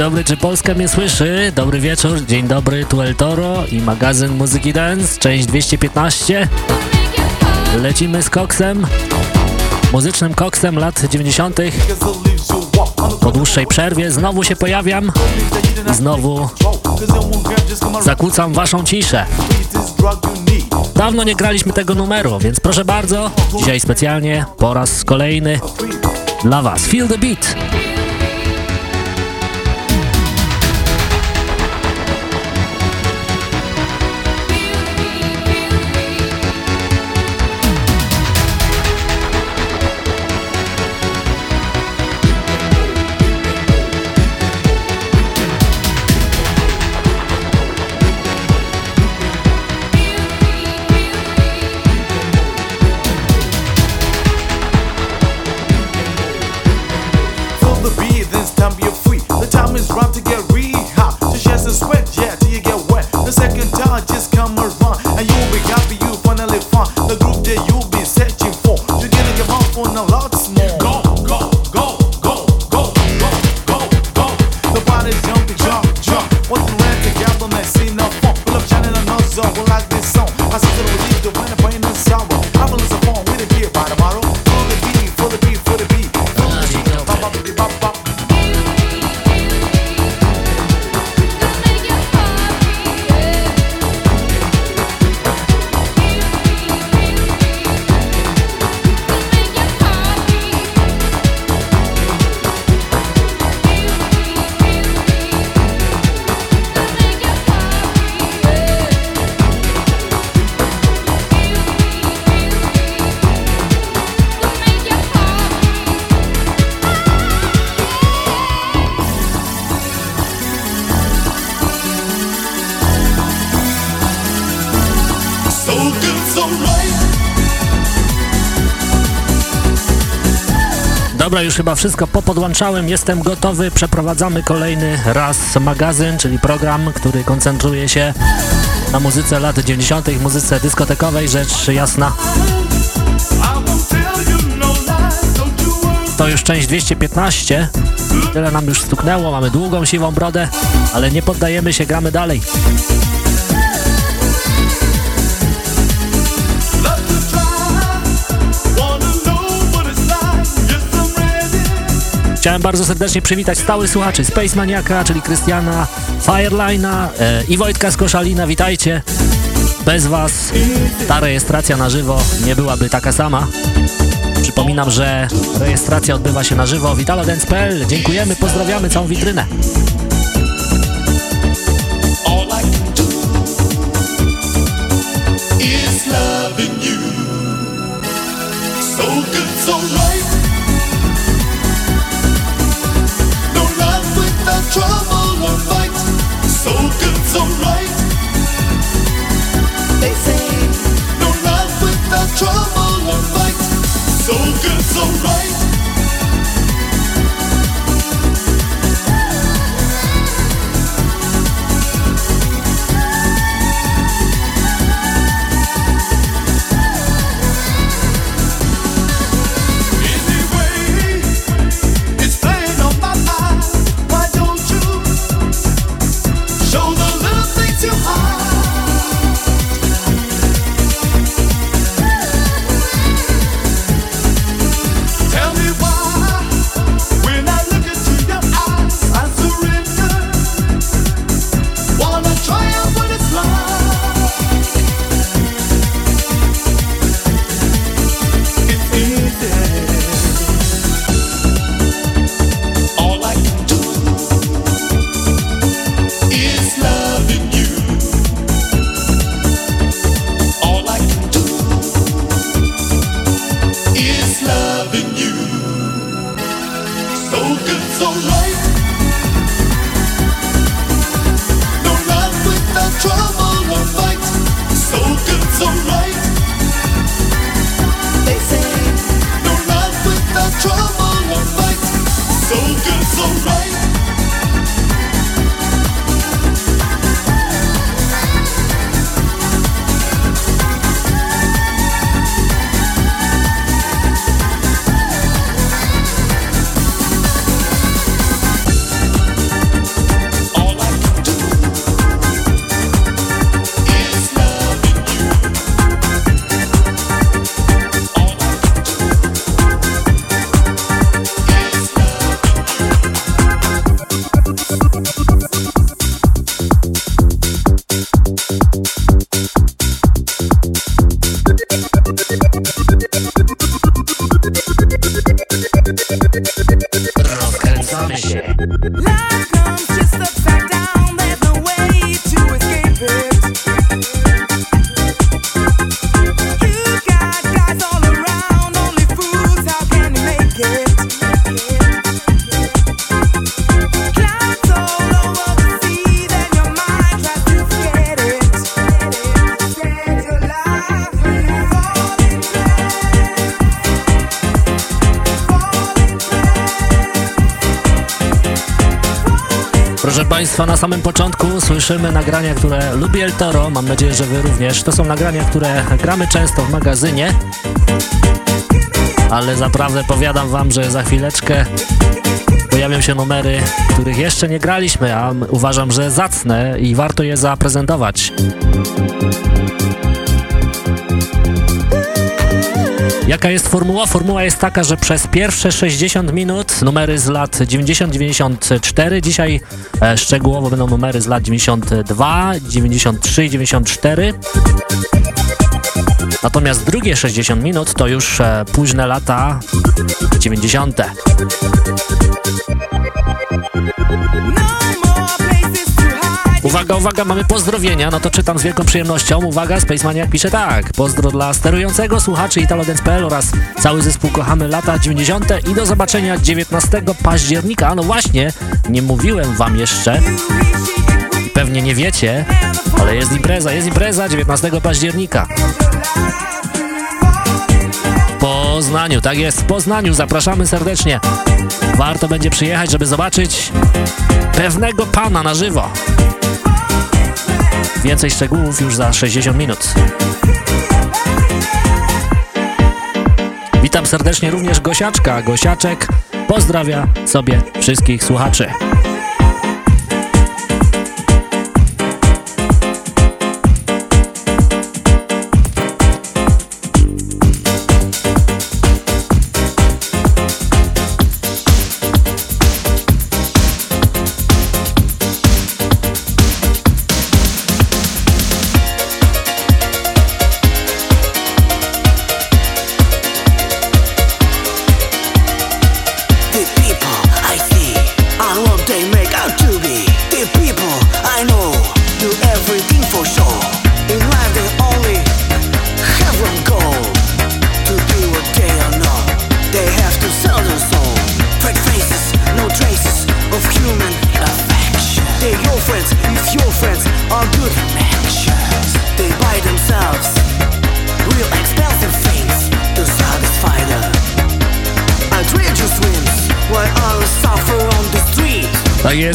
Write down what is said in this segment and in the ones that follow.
Dobry, czy Polska mnie słyszy? Dobry wieczór, dzień dobry, tu El Toro i magazyn Muzyki Dance, część 215. Lecimy z koksem, muzycznym koksem lat 90. Po dłuższej przerwie znowu się pojawiam i znowu zakłócam waszą ciszę. Dawno nie graliśmy tego numeru, więc proszę bardzo, dzisiaj specjalnie po raz kolejny dla was. Feel the beat! Dobra, już chyba wszystko popodłączałem, jestem gotowy. Przeprowadzamy kolejny raz magazyn, czyli program, który koncentruje się na muzyce lat 90., muzyce dyskotekowej, rzecz jasna. To już część 215. Tyle nam już stuknęło, mamy długą, siwą brodę, ale nie poddajemy się, gramy dalej. Chciałem bardzo serdecznie przywitać stałych słuchaczy Space Maniaka, czyli Krystiana Fireline'a e, i Wojtka z Koszalina. Witajcie. Bez Was ta rejestracja na żywo nie byłaby taka sama. Przypominam, że rejestracja odbywa się na żywo. Witalodance.pl. Dziękujemy, pozdrawiamy całą witrynę. So right. Słyszymy nagrania, które lubi El Toro, mam nadzieję, że Wy również. To są nagrania, które gramy często w magazynie, ale zaprawdę powiadam Wam, że za chwileczkę pojawią się numery, których jeszcze nie graliśmy, a uważam, że zacne i warto je zaprezentować. Jaka jest formuła? Formuła jest taka, że przez pierwsze 60 minut numery z lat 90-94, dzisiaj szczegółowo będą numery z lat 92, 93 i 94. Natomiast drugie 60 minut to już e, późne lata 90. Uwaga, uwaga, mamy pozdrowienia, no to czytam z wielką przyjemnością. Uwaga, Spacemaniak pisze tak. Pozdro dla sterującego, słuchaczy italodance.pl oraz cały zespół Kochamy lata 90. i do zobaczenia 19 października. No właśnie, nie mówiłem wam jeszcze, pewnie nie wiecie, ale jest impreza, jest impreza 19 października. W Poznaniu, tak jest, w Poznaniu, zapraszamy serdecznie. Warto będzie przyjechać, żeby zobaczyć pewnego pana na żywo. Więcej szczegółów już za 60 minut. Witam serdecznie również Gosiaczka. Gosiaczek pozdrawia sobie wszystkich słuchaczy.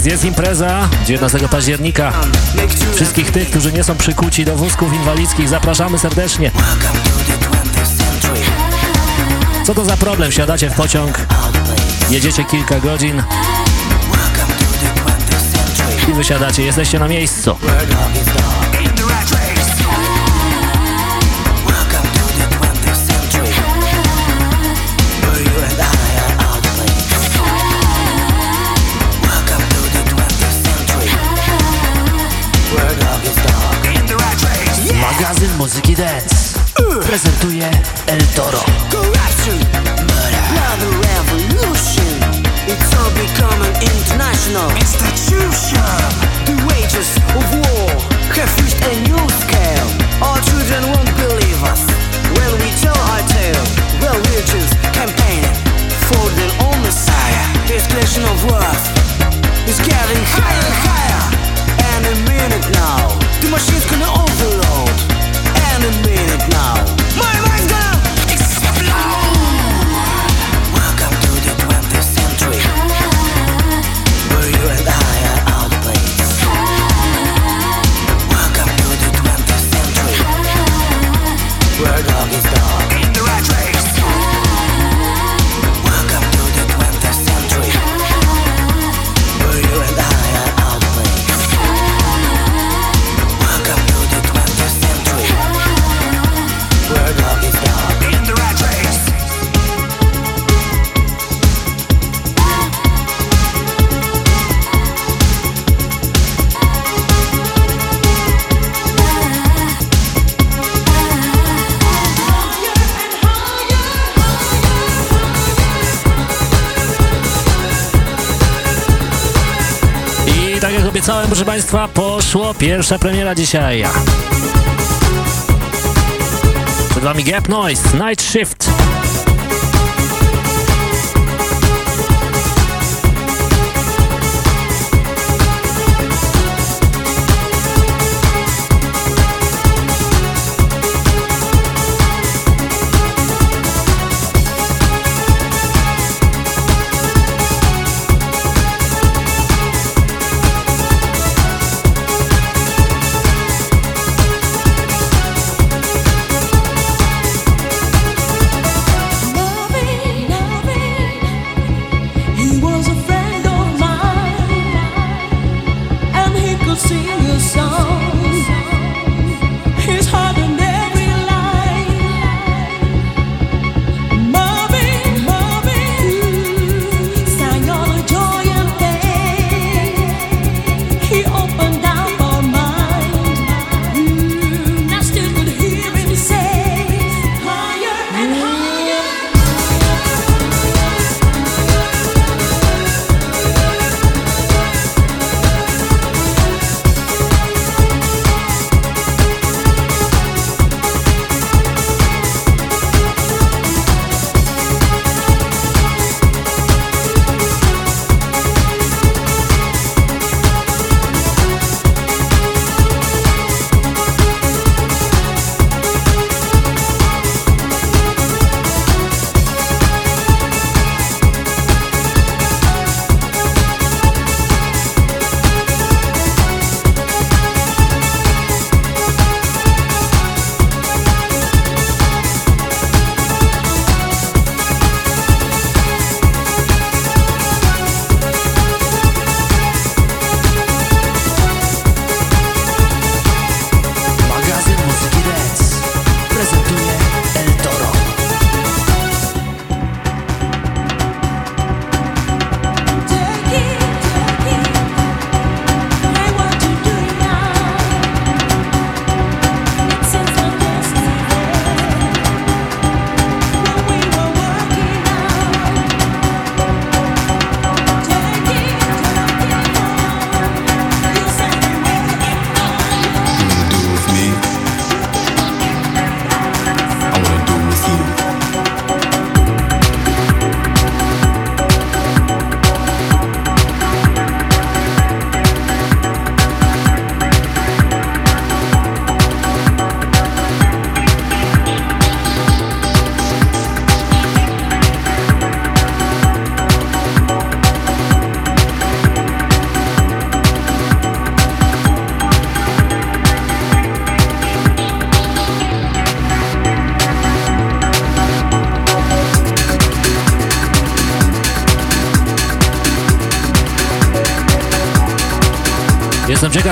Jest impreza 19 października. Wszystkich tych, którzy nie są przykuci do wózków inwalidzkich, zapraszamy serdecznie. Co to za problem? Siadacie w pociąg, jedziecie kilka godzin i wysiadacie, jesteście na miejscu. Muzyki dance prezentuje El Toro. Corruption, murder, revolution. It's all becoming international obiecałem, proszę Państwa, poszło. Pierwsza premiera dzisiaj. Przed Wami Gap Noise, Night Shift.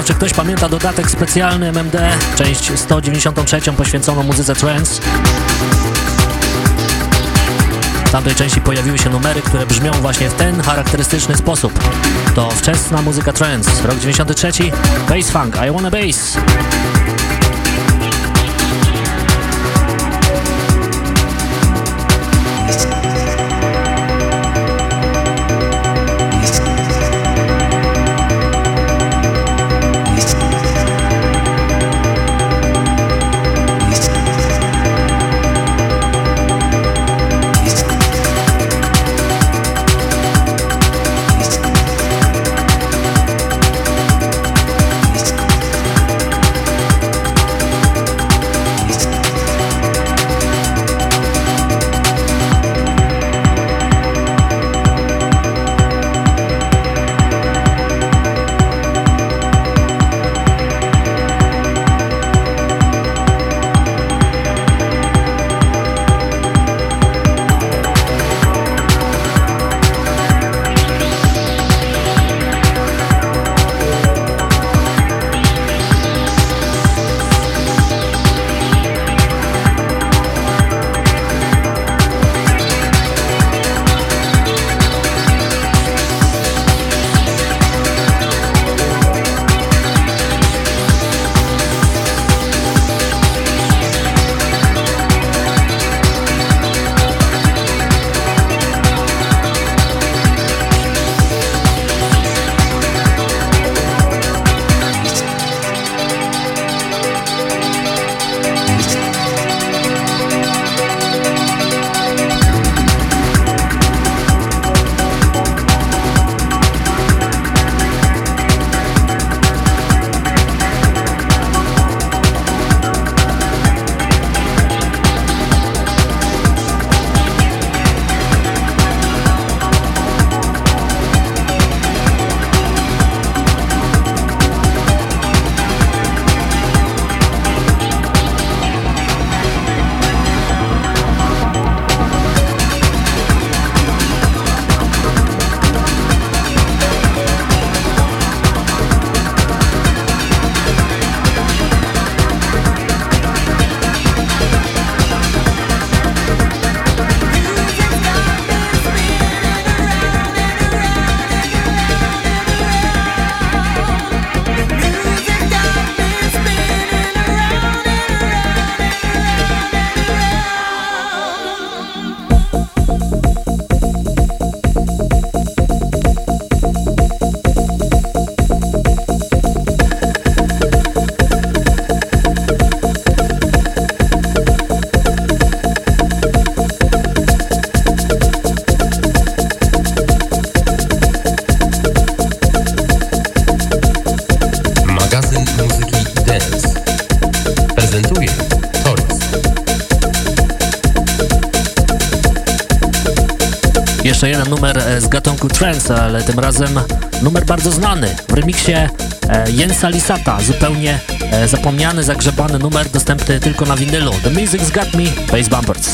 Czy ktoś pamięta dodatek specjalny MMD, część 193 poświęconą muzyce trance. W tamtej części pojawiły się numery, które brzmią właśnie w ten charakterystyczny sposób. To wczesna muzyka trance, rok 93, Bass Funk, I Wanna Bass. Gatunku trance, ale tym razem numer bardzo znany. W remiksie e, Jensa Lisata, zupełnie e, zapomniany, zagrzebany numer, dostępny tylko na winylu. The Music's Got Me, Bass Bumpers.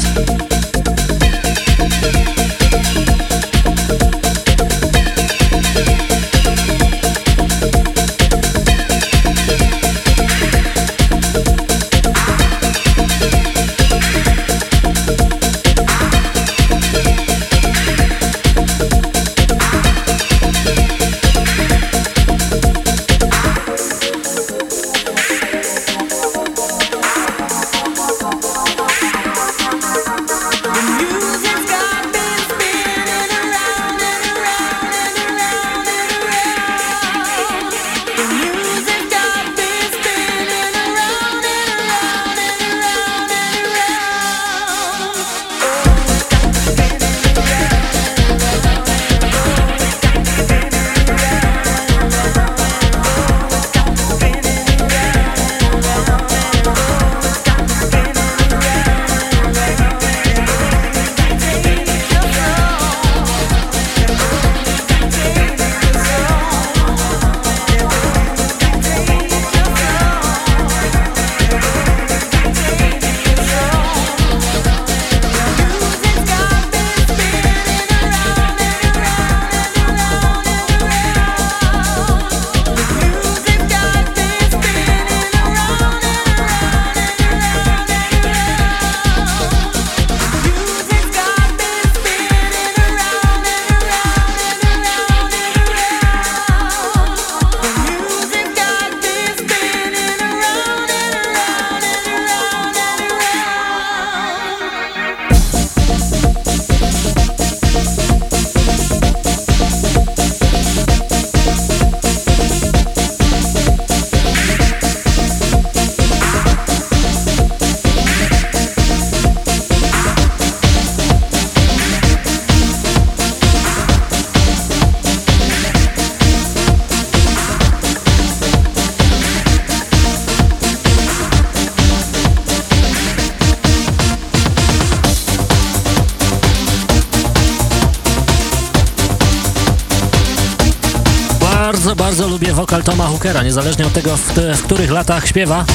Hookera, niezależnie od tego, w, te, w których latach śpiewa.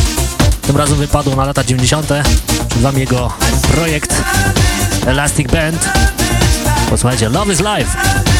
Tym razem wypadł na lata 90. Przed wami jego projekt Elastic Band. Posłuchajcie, Love is Life.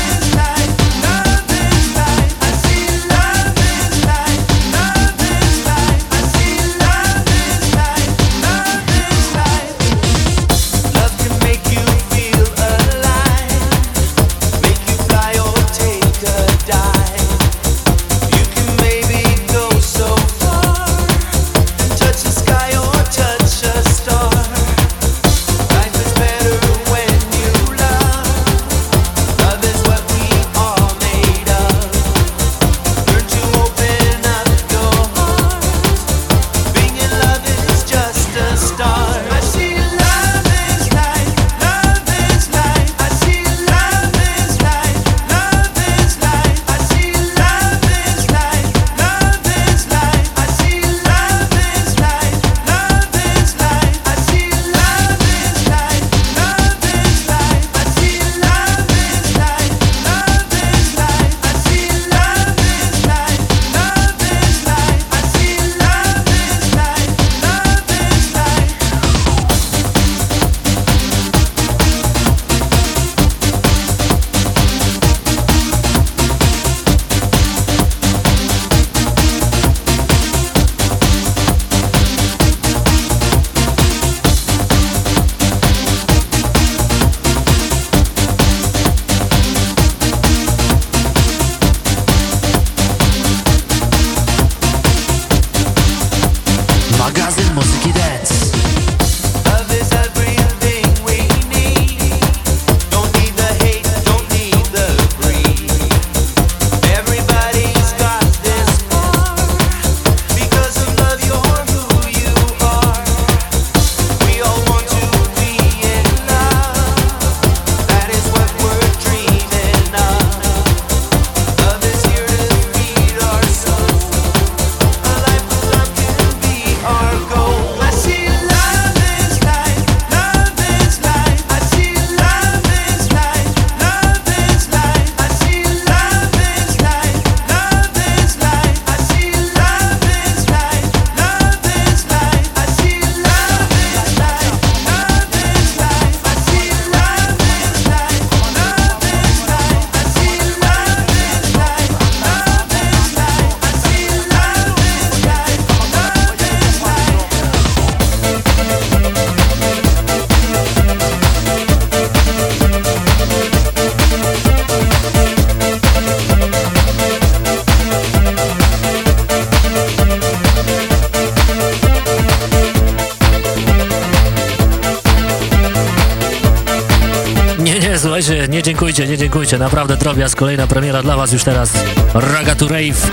Naprawdę drobiazg, kolejna premiera dla was już teraz. Raga to Rave,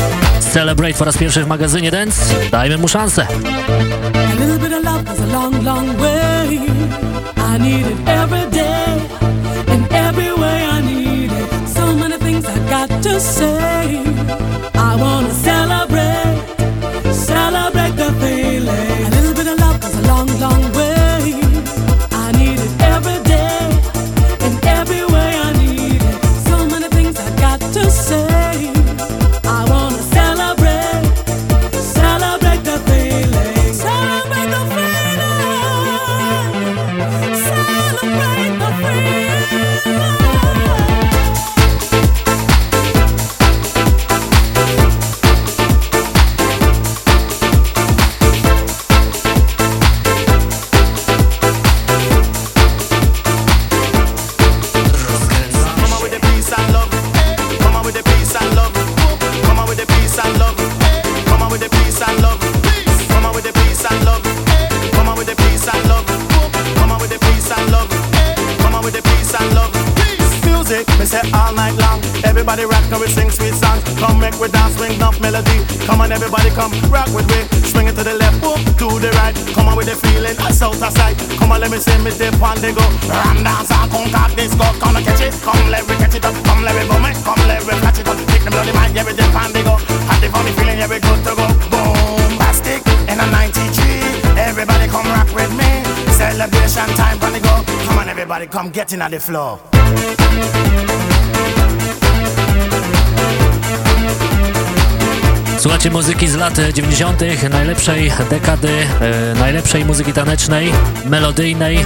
Celebrate po raz pierwszy w magazynie Dance, dajmy mu szansę. A little bit getting on the floor. Słuchajcie muzyki z lat 90., najlepszej dekady, e, najlepszej muzyki tanecznej, melodyjnej,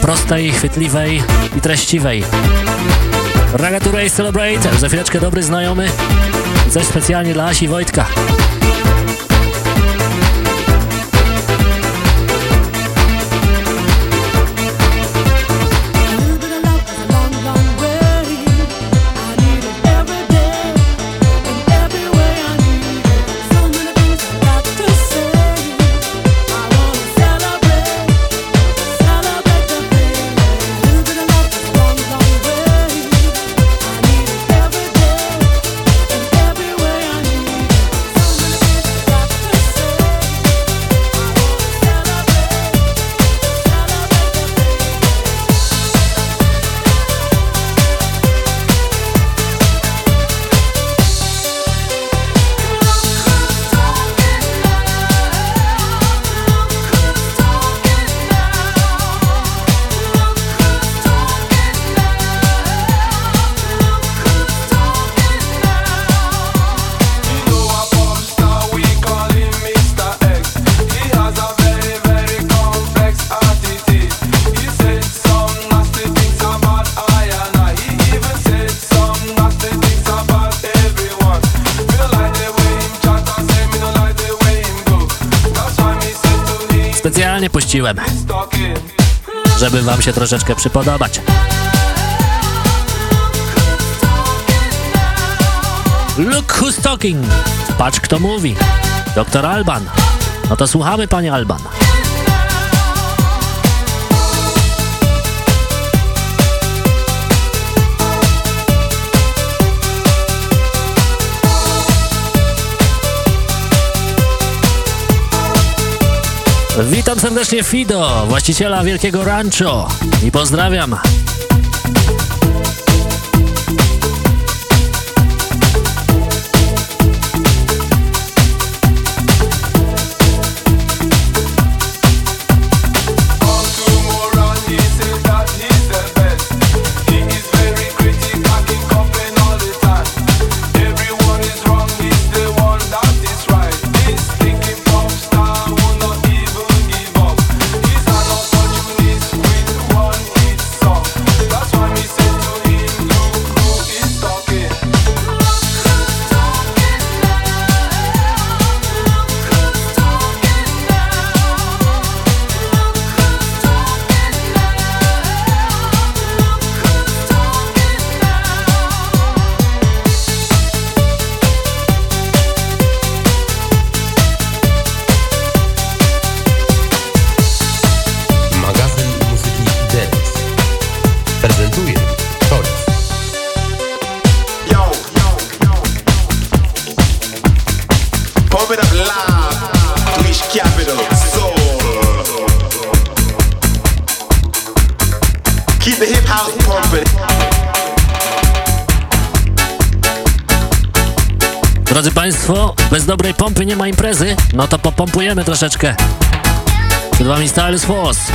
prostej, chwytliwej i treściwej. Raga Today Celebrate, za chwileczkę dobry znajomy, coś specjalnie dla Asi Wojtka. Żeby wam się troszeczkę przypodobać. Look who's talking! Patrz kto mówi. Doktor Alban. No to słuchamy, panie Alban. Witam serdecznie Fido, właściciela Wielkiego Rancho i pozdrawiam. To popompujemy troszeczkę. Przed Wami Styles Force.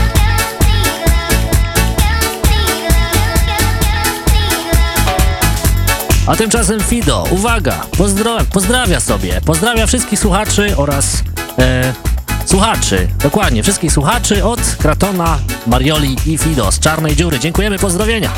A tymczasem Fido, uwaga, pozdro pozdrawia sobie, pozdrawia wszystkich słuchaczy oraz e, słuchaczy, dokładnie, wszystkich słuchaczy od Kratona, Marioli i Fido z Czarnej Dziury. Dziękujemy, pozdrowienia.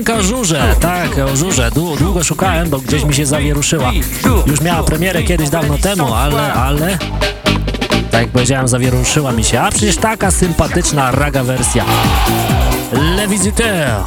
Piosenka o żurze, tak, o żurze. Długo, długo szukałem, bo gdzieś mi się zawieruszyła. Już miała premierę kiedyś dawno temu, ale, ale... Tak jak powiedziałem, zawieruszyła mi się. A przecież taka sympatyczna raga wersja. Le Visiteur.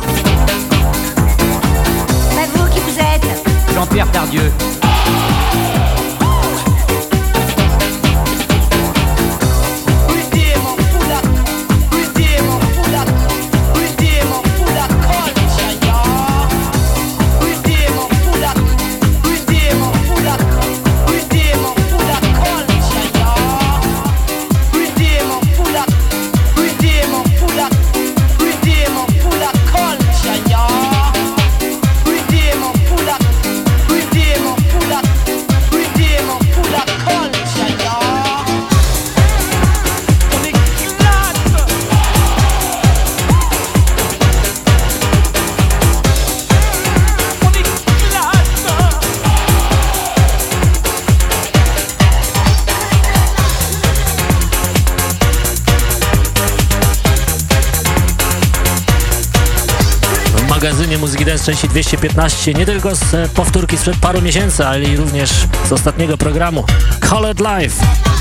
Jean-Pierre Tardieu. części 215, nie tylko z e, powtórki sprzed paru miesięcy, ale i również z ostatniego programu Colored Life.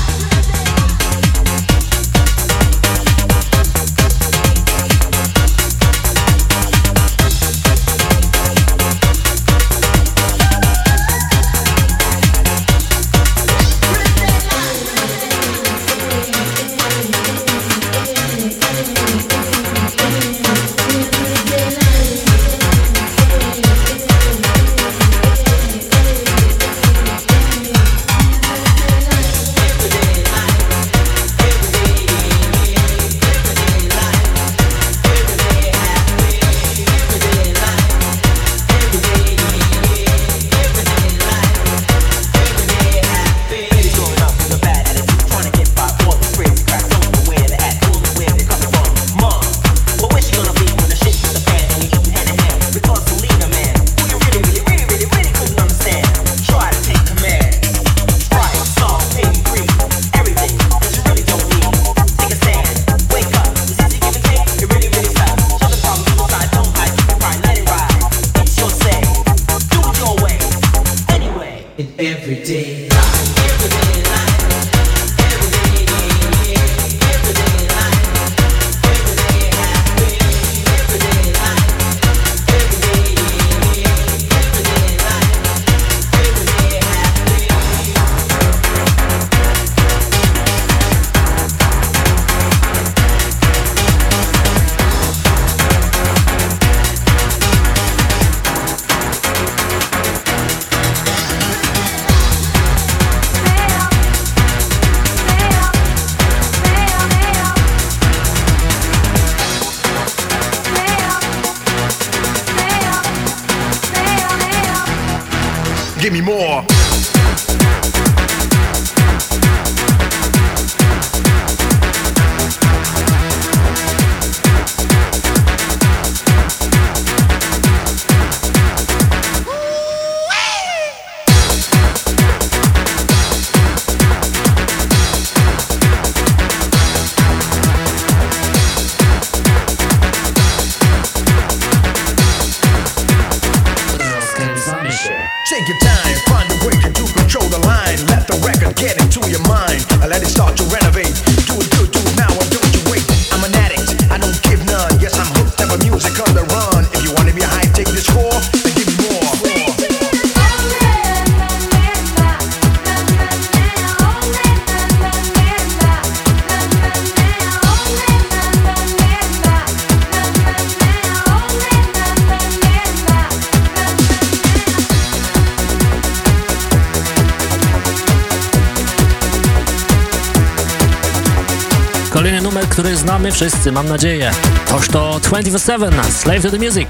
Nadzieję. Toż to 24-7, Slave to the Music.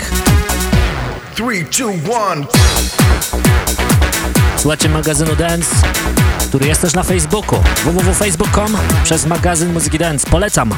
3, 2, 1. Słuchajcie magazynu Dance, który jest też na Facebooku. www.facebook.com przez magazyn Muzyki Dance. Polecam.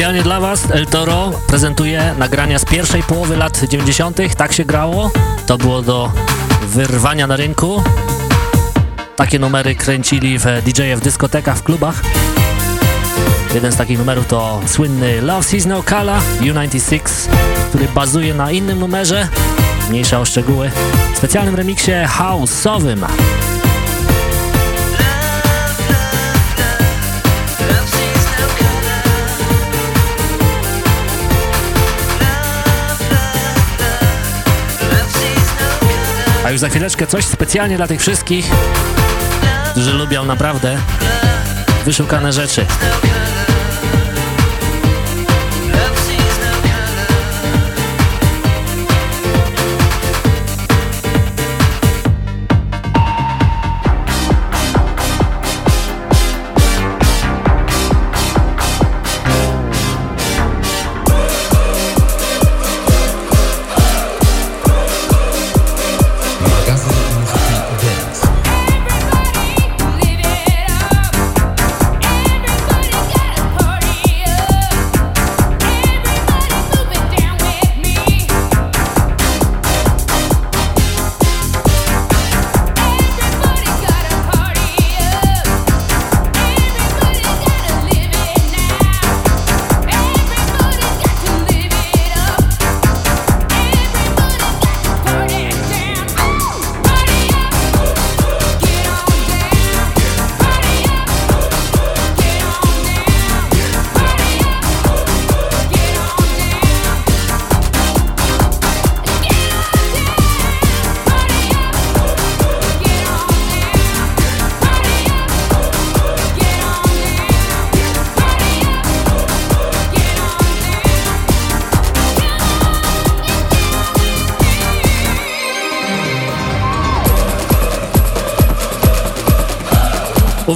Specjalnie dla Was El Toro prezentuje nagrania z pierwszej połowy lat 90. Tak się grało. To było do wyrwania na rynku. Takie numery kręcili w DJ w dyskotekach, w klubach. Jeden z takich numerów to słynny Love No Color U96, który bazuje na innym numerze, mniejsza o szczegóły, w specjalnym remiksie house'owym. A już za chwileczkę coś specjalnie dla tych wszystkich, którzy lubią naprawdę wyszukane rzeczy.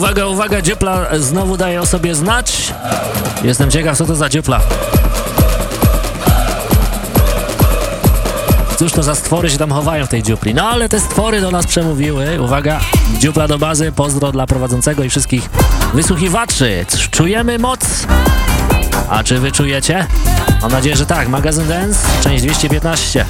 Uwaga, uwaga, dziupla znowu daje o sobie znać. Jestem ciekaw, co to za dziupla. Cóż to za stwory się tam chowają w tej dziupli? No ale te stwory do nas przemówiły. Uwaga, dziupla do bazy, pozdro dla prowadzącego i wszystkich wysłuchiwaczy. Czujemy moc? A czy wy czujecie? Mam nadzieję, że tak. Magazyn Dance, część 215.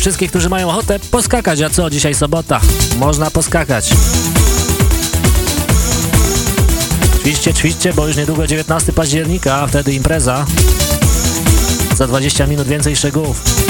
Wszystkich, którzy mają ochotę poskakać, a co, dzisiaj sobota, można poskakać. Ćwiczcie, ćwiczcie, bo już niedługo 19 października, a wtedy impreza. za 20 minut więcej szczegółów.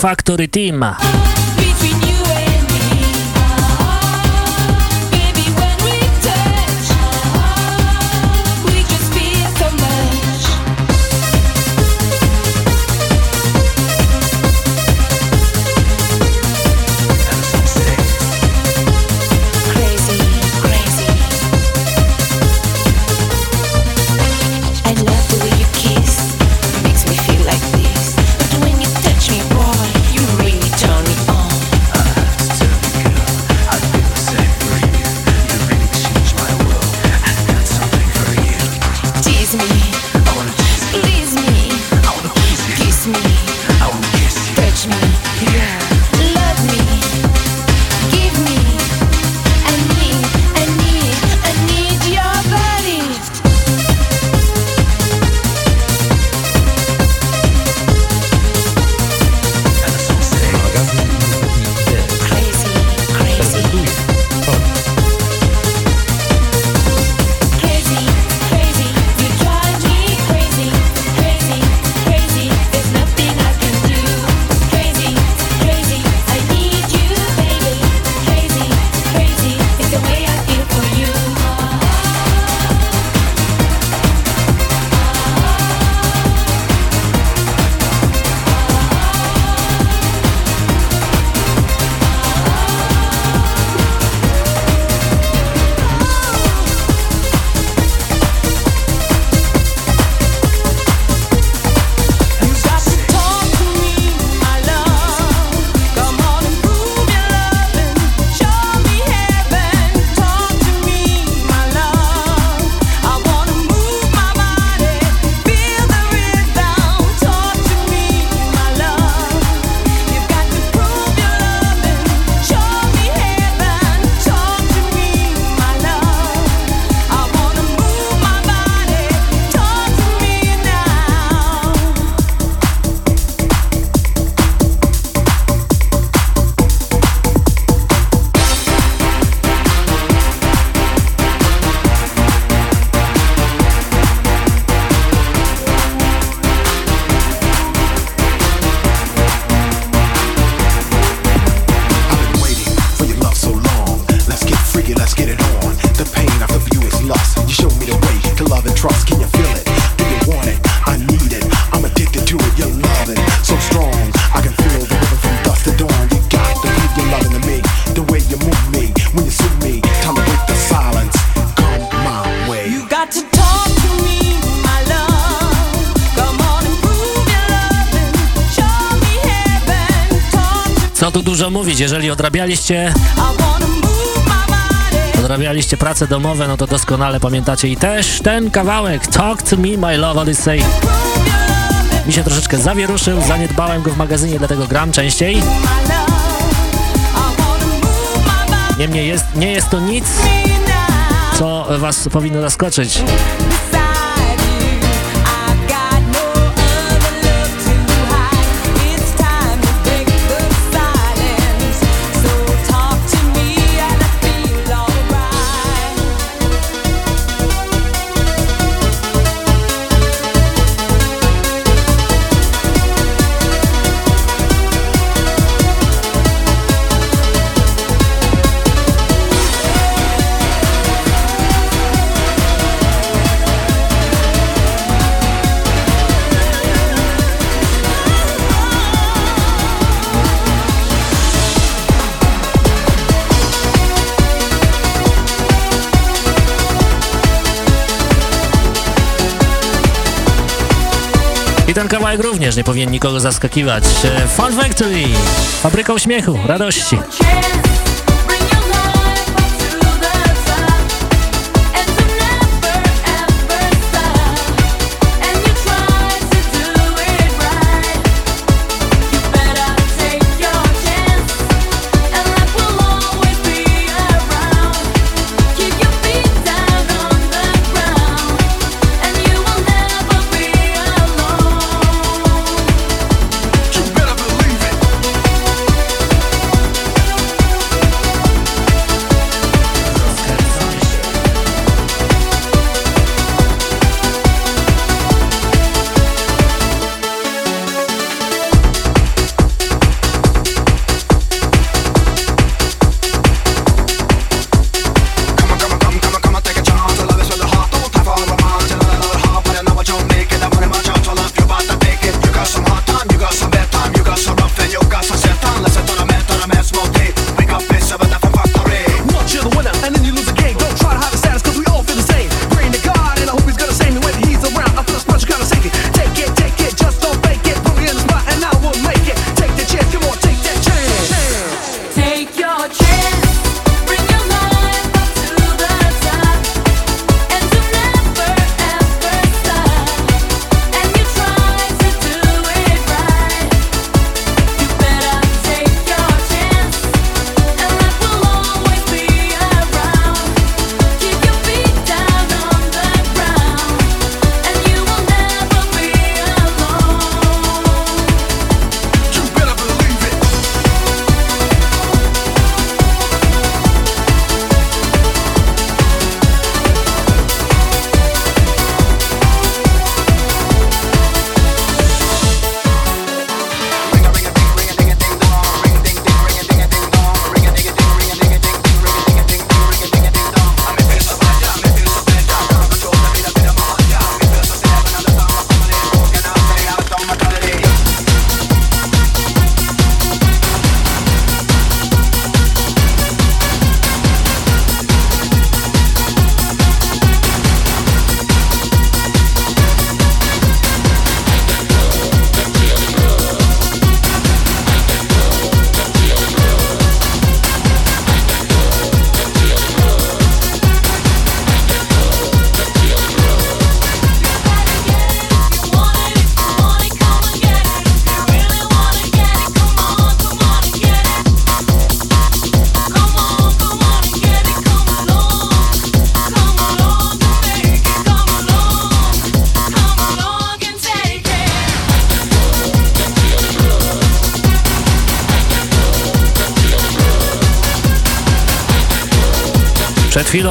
Factory Team. Jeżeli odrabialiście odrabialiście prace domowe, no to doskonale pamiętacie i też ten kawałek Talk to me my love Odyssey mi się troszeczkę zawieruszył, zaniedbałem go w magazynie, dlatego gram częściej. Niemniej jest, nie jest to nic, co was powinno zaskoczyć. I ten kawałek również nie powinien nikogo zaskakiwać. E, Fun Factory, fabryka uśmiechu, radości.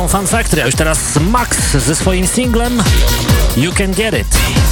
Fun Factory, a już teraz Max ze swoim singlem You Can get it.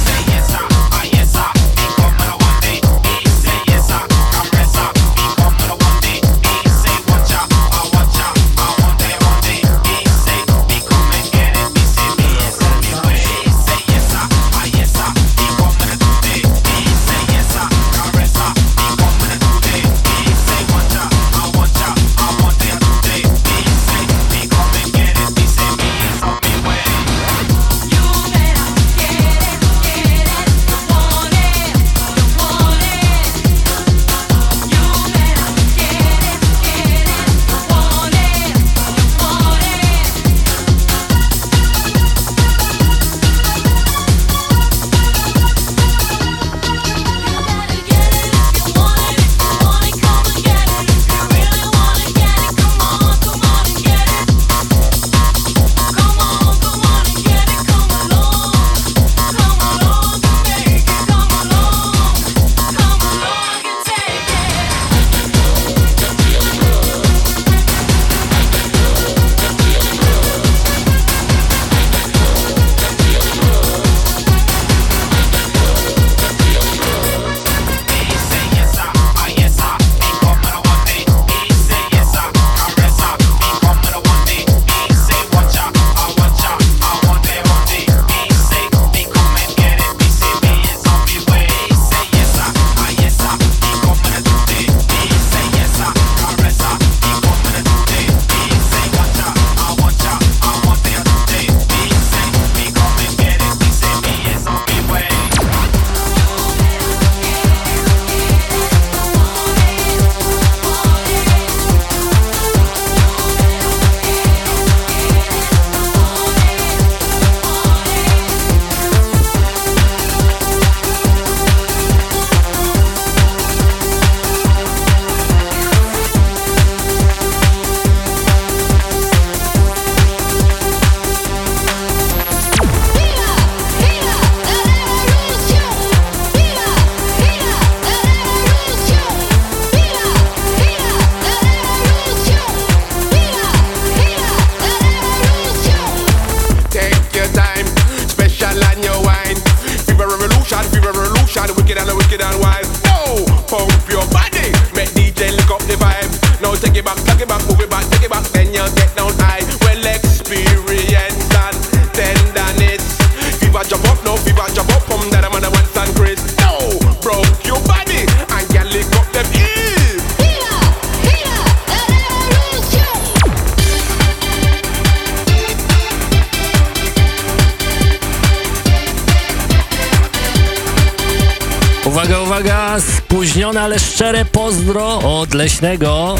Leśnego.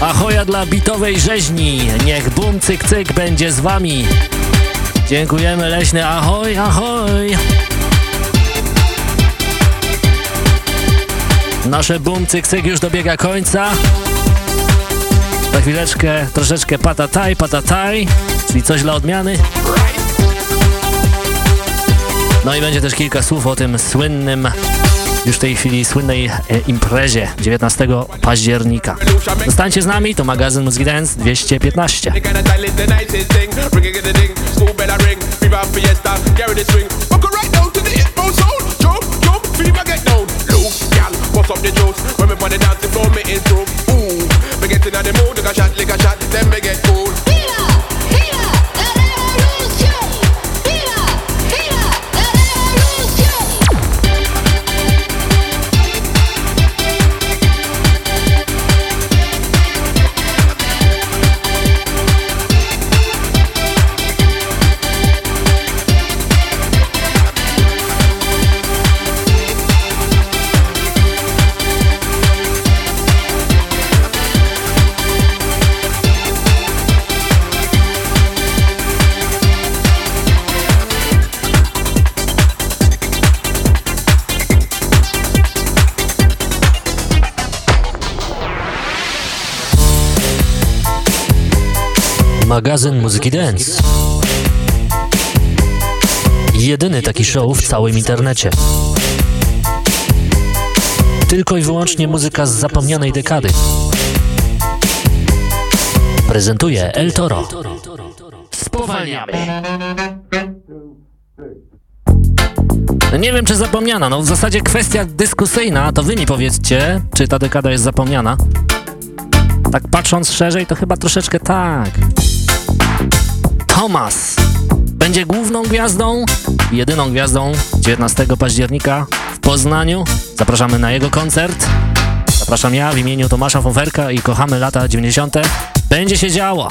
Ahoja dla bitowej rzeźni, niech bum cyk cyk będzie z wami. Dziękujemy Leśny, ahoj, ahoj. Nasze bum cyk cyk już dobiega końca. Za chwileczkę troszeczkę patataj, patataj, czyli coś dla odmiany. No i będzie też kilka słów o tym słynnym, już w tej chwili słynnej e, imprezie 19 października. Zostańcie z nami, to magazyn Muzyki Dance 215. What's up the juice? When me the dance floor, me improve. Ooh, magazyn muzyki dance. Jedyny taki show w całym internecie. Tylko i wyłącznie muzyka z zapomnianej dekady. Prezentuje El Toro. Spowalniamy. No nie wiem, czy zapomniana. No w zasadzie kwestia dyskusyjna, to wy mi powiedzcie, czy ta dekada jest zapomniana. Tak patrząc szerzej, to chyba troszeczkę tak. Thomas będzie główną gwiazdą, jedyną gwiazdą 19 października w Poznaniu. Zapraszamy na jego koncert. Zapraszam ja w imieniu Tomasza Foferka i kochamy lata 90. Będzie się działo.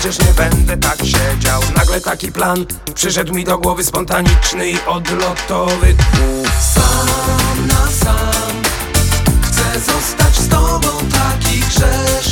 Przecież nie będę tak siedział. Nagle taki plan przyszedł mi do głowy spontaniczny i odlotowy. Sam na sam Chcę zostać z tobą taki grzeszny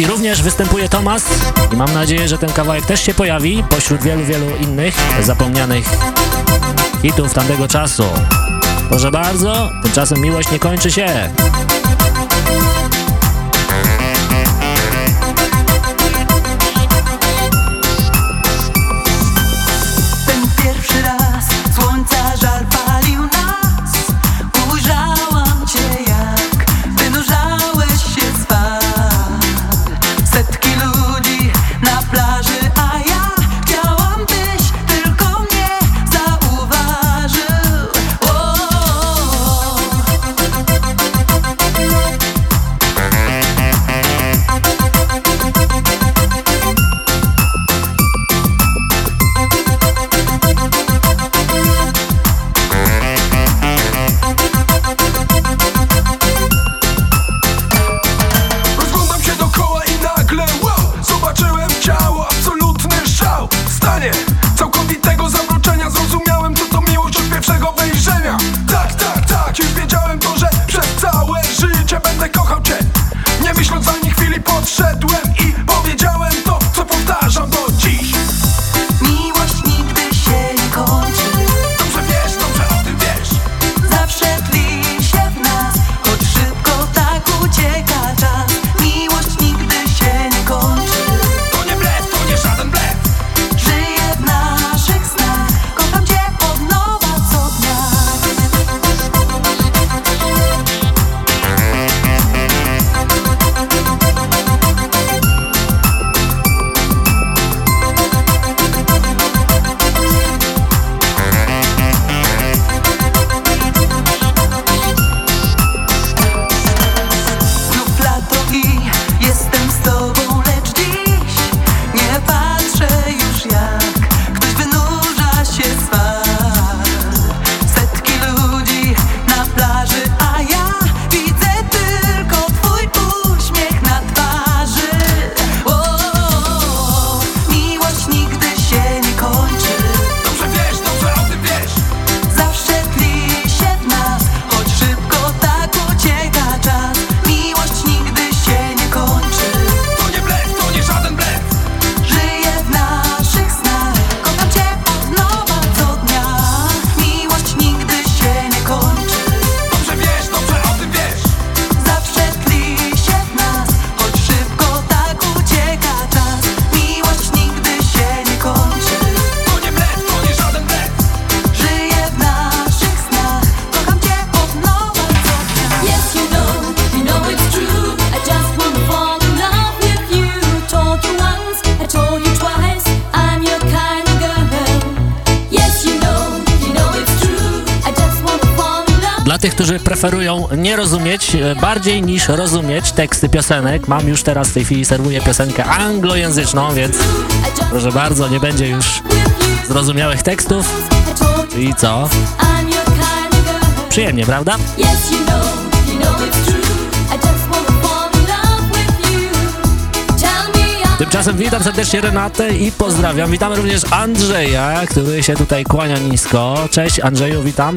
produkcji również występuje Tomas i mam nadzieję, że ten kawałek też się pojawi pośród wielu, wielu innych zapomnianych hitów tamtego czasu. Proszę bardzo, tymczasem miłość nie kończy się. preferują nie rozumieć e, bardziej niż rozumieć teksty piosenek. Mam już teraz w tej chwili, serwuję piosenkę anglojęzyczną, więc proszę bardzo, nie będzie już zrozumiałych tekstów. I co? Przyjemnie, prawda? Tymczasem witam serdecznie Renatę i pozdrawiam. Witam również Andrzeja, który się tutaj kłania nisko. Cześć Andrzeju, witam.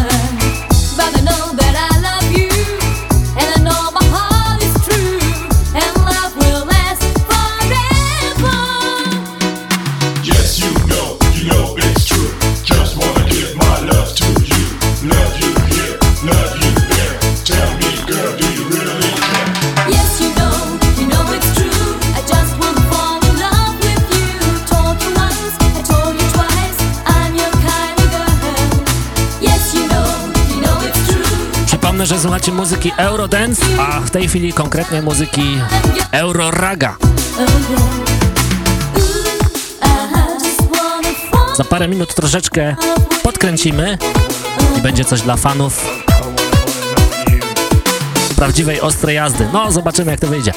słuchacie muzyki Eurodance, a w tej chwili konkretnie muzyki Euroraga. Za parę minut troszeczkę podkręcimy i będzie coś dla fanów prawdziwej ostrej jazdy. No, zobaczymy jak to wyjdzie.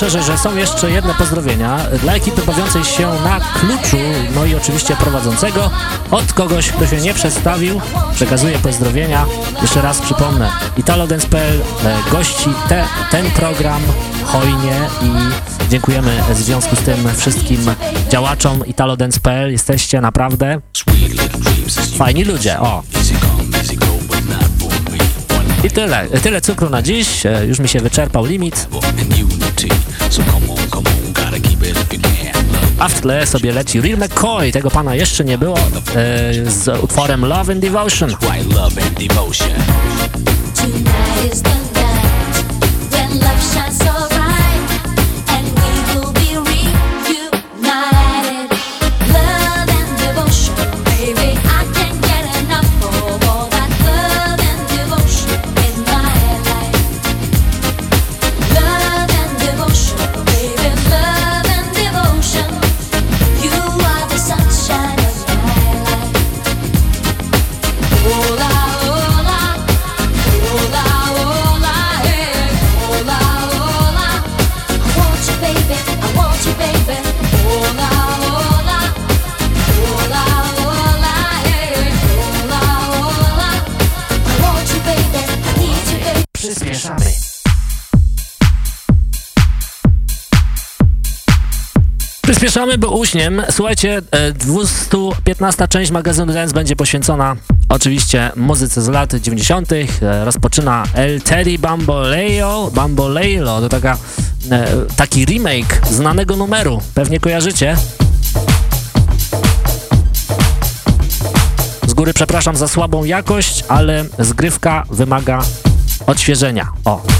szerzę, że są jeszcze jedne pozdrowienia dla ekipy bawiącej się na kluczu, no i oczywiście prowadzącego od kogoś, kto się nie przedstawił. Przekazuję pozdrowienia. Jeszcze raz przypomnę, italodens.pl e, gości te, ten program hojnie i dziękujemy w związku z tym wszystkim działaczom italodens.pl. Jesteście naprawdę fajni ludzie, o! I tyle, tyle cukru na dziś, e, już mi się wyczerpał limit. A w tle sobie leci Real McCoy, tego pana jeszcze nie było, e, z utworem Love and Devotion. Love and Devotion. kończymy, bo uśniem. Słuchajcie, e, 215 część magazynu Dance będzie poświęcona oczywiście muzyce z lat 90. E, rozpoczyna El Terry Bamboleo. Bamboleo to taka, e, taki remake znanego numeru, pewnie kojarzycie. Z góry przepraszam za słabą jakość, ale zgrywka wymaga odświeżenia. O.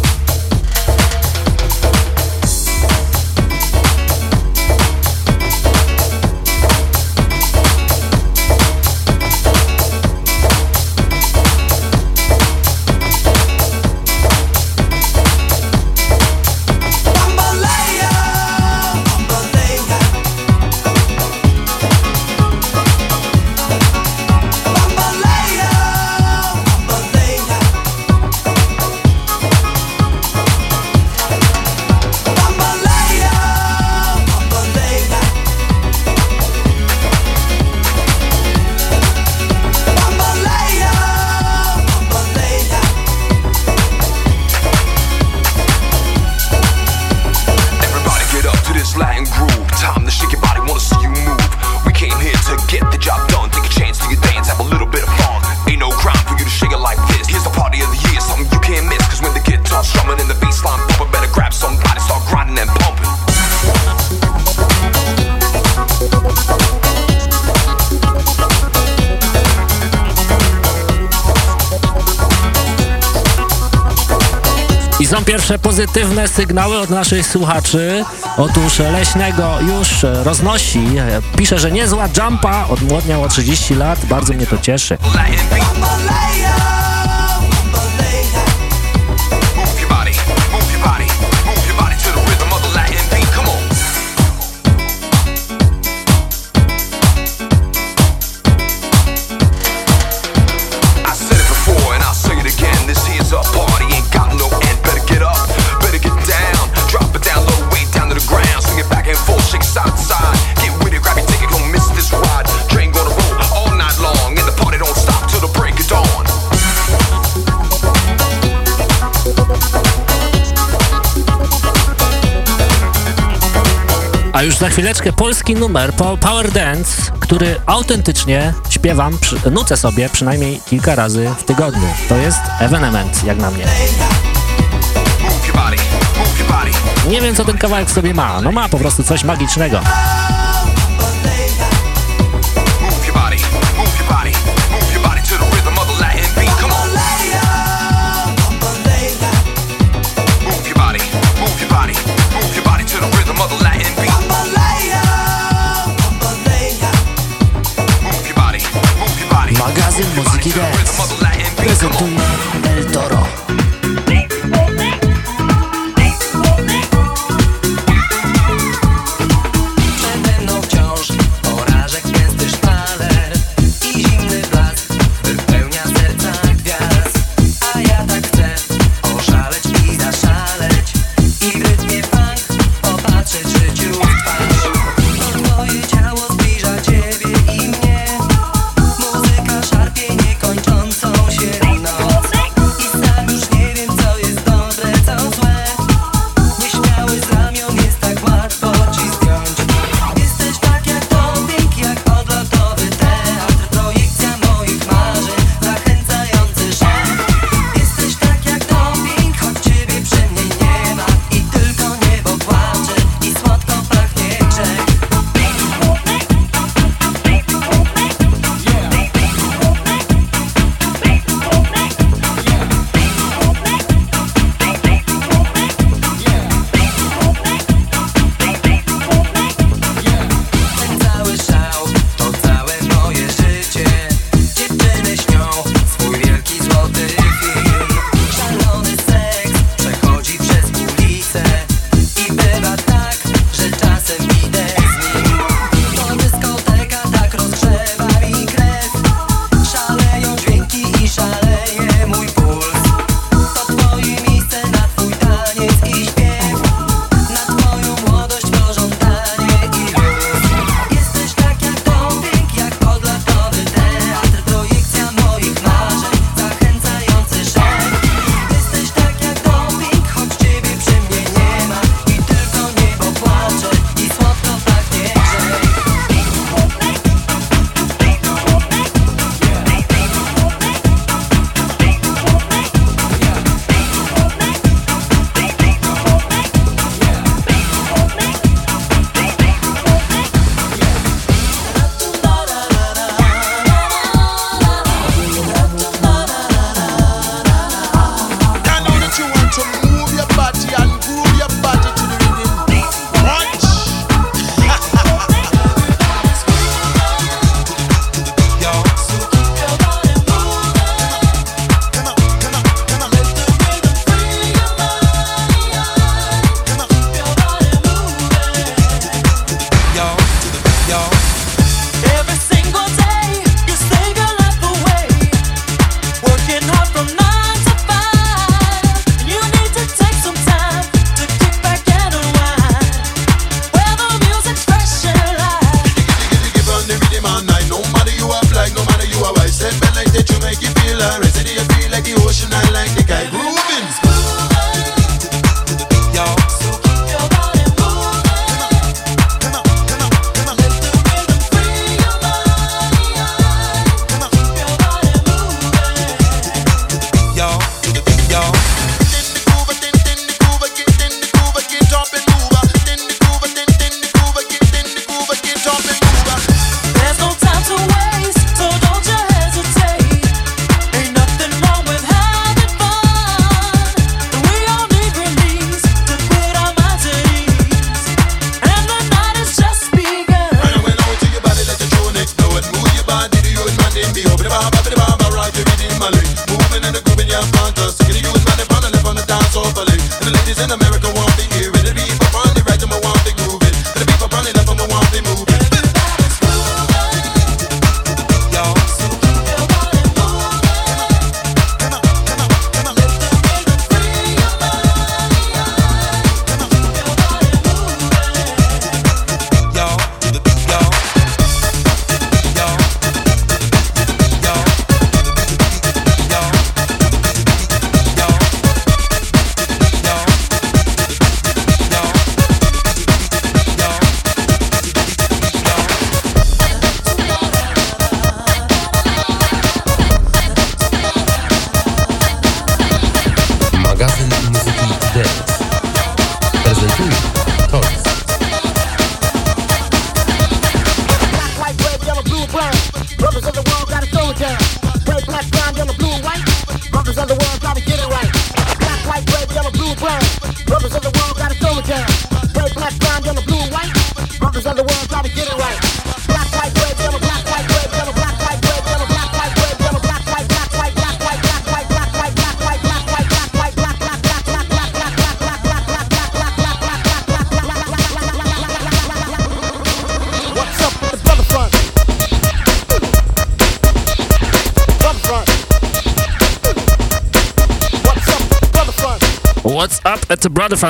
Pozytywne sygnały od naszych słuchaczy. Otóż Leśnego już roznosi, pisze, że niezła jumpa, odmłodniał o 30 lat, bardzo mnie to cieszy. A już za chwileczkę polski numer po Power Dance, który autentycznie śpiewam, przy, nucę sobie przynajmniej kilka razy w tygodniu. To jest ewenement, jak na mnie. Nie wiem, co ten kawałek sobie ma. No ma po prostu coś magicznego.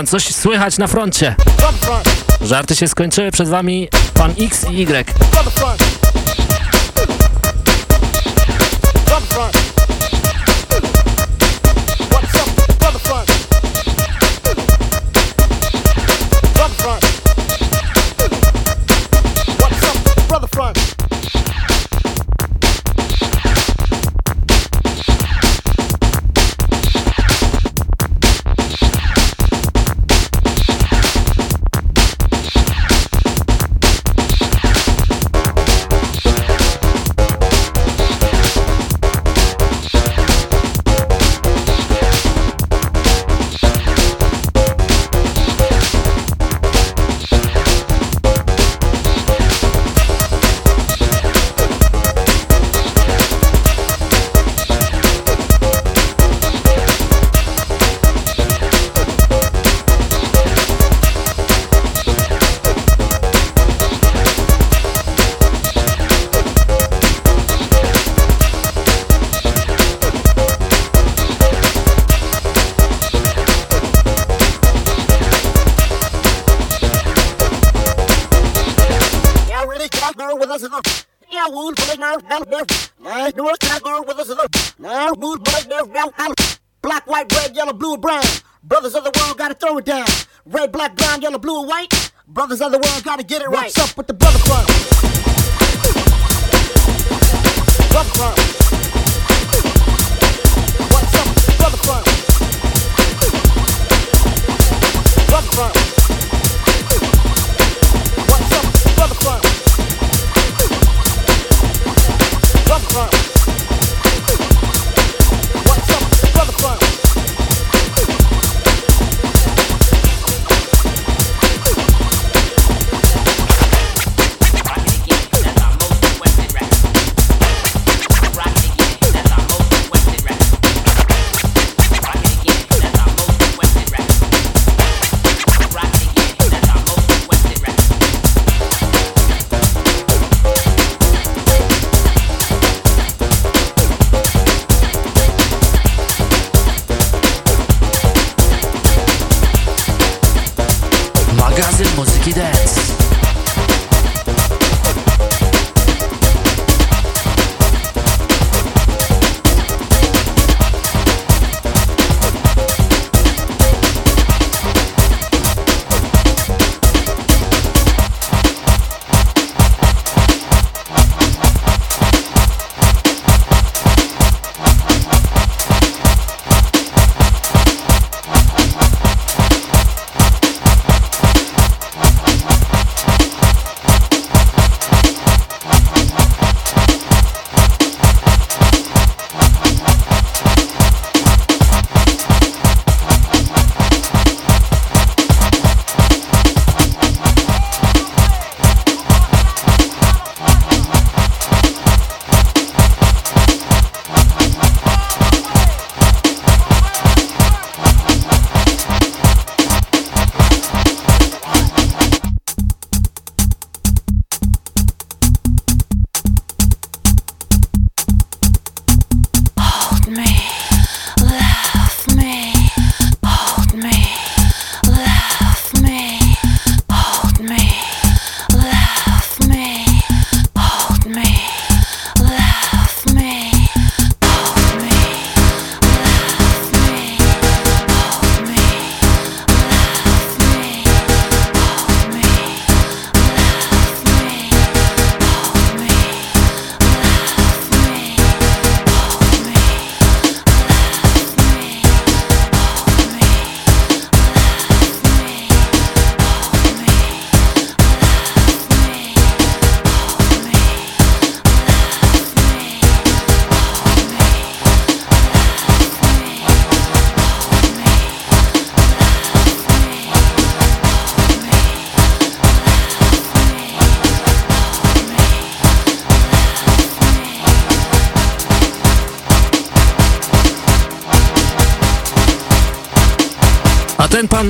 Coś słychać na froncie. Żarty się skończyły, przed wami pan X i Y.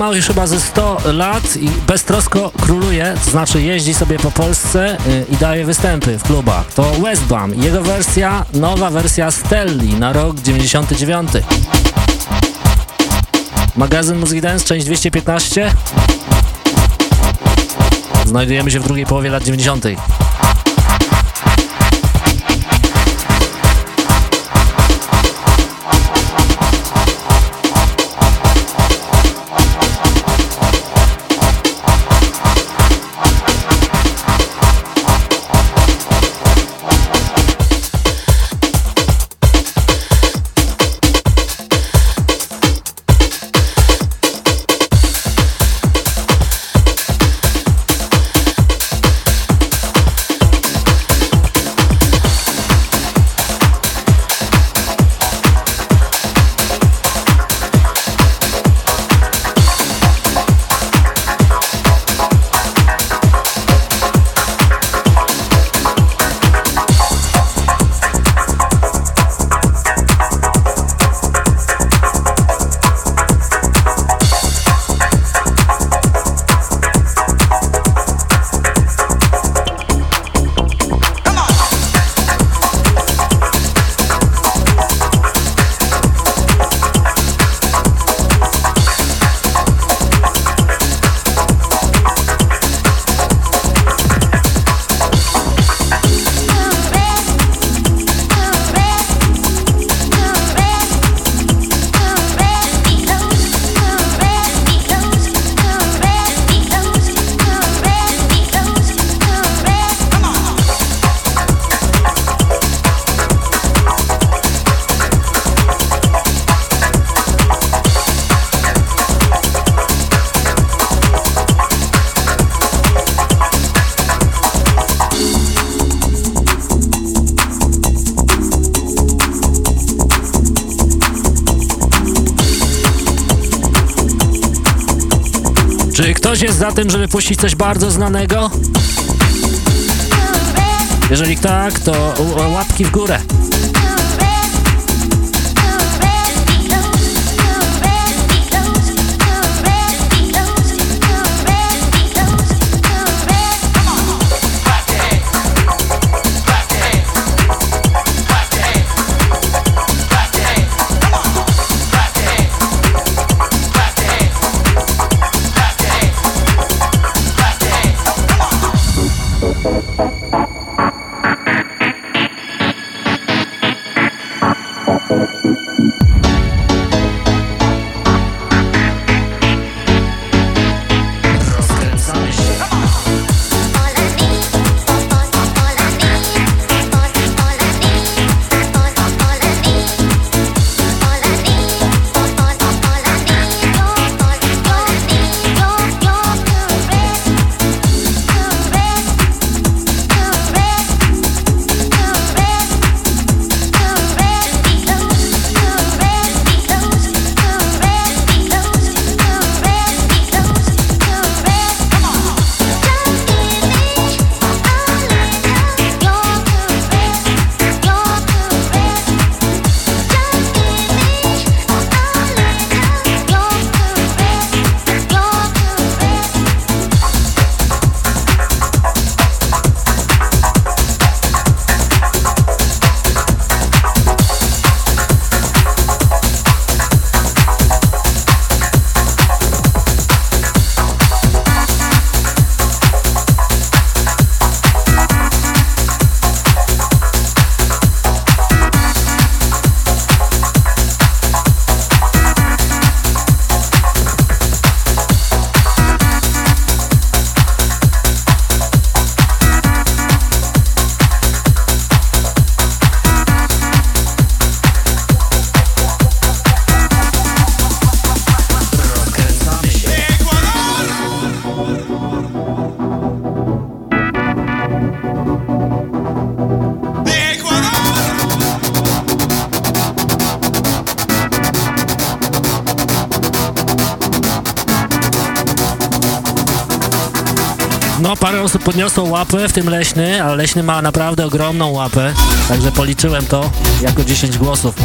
ma już chyba ze 100 lat i beztrosko króluje, to znaczy jeździ sobie po Polsce y, i daje występy w klubach. To Westbam. Jego wersja, nowa wersja Stelli na rok 99. Magazyn Muzyki Dance, część 215. Znajdujemy się w drugiej połowie lat 90. tym, żeby puścić coś bardzo znanego? Jeżeli tak, to łapki w górę. osób podniosło łapę, w tym Leśny, ale Leśny ma naprawdę ogromną łapę, także policzyłem to jako 10 głosów.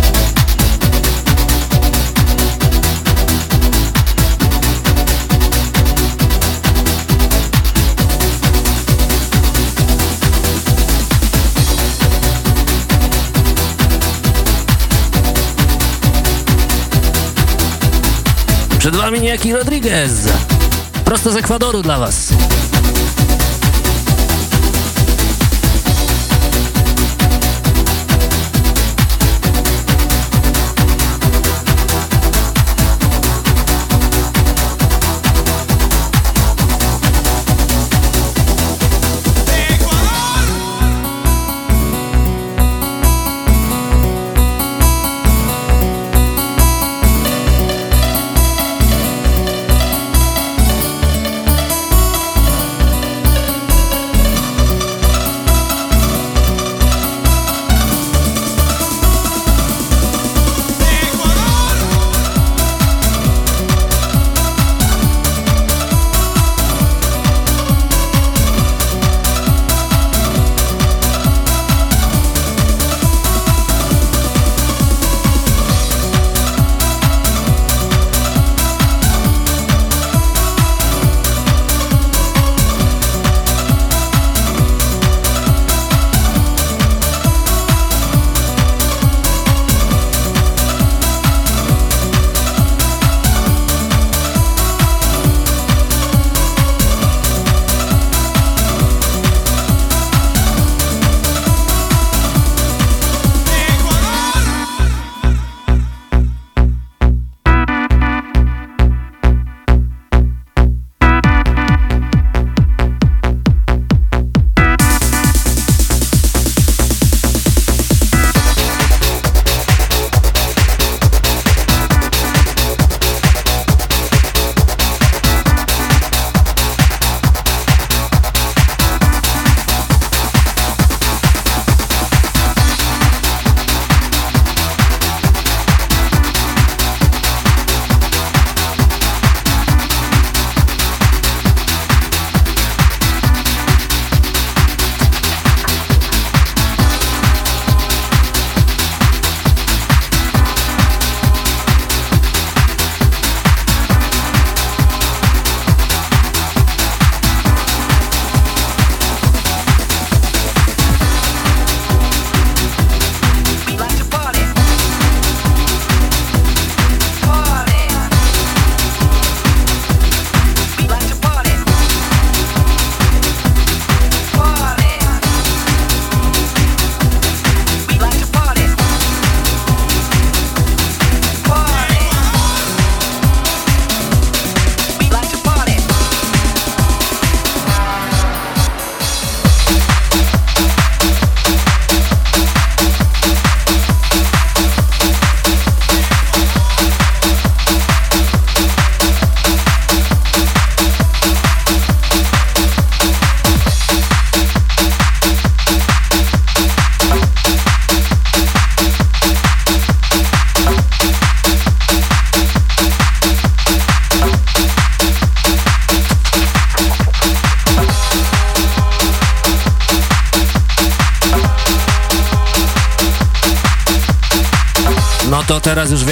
Przed wami niejaki Rodriguez, prosto z Ekwadoru dla was.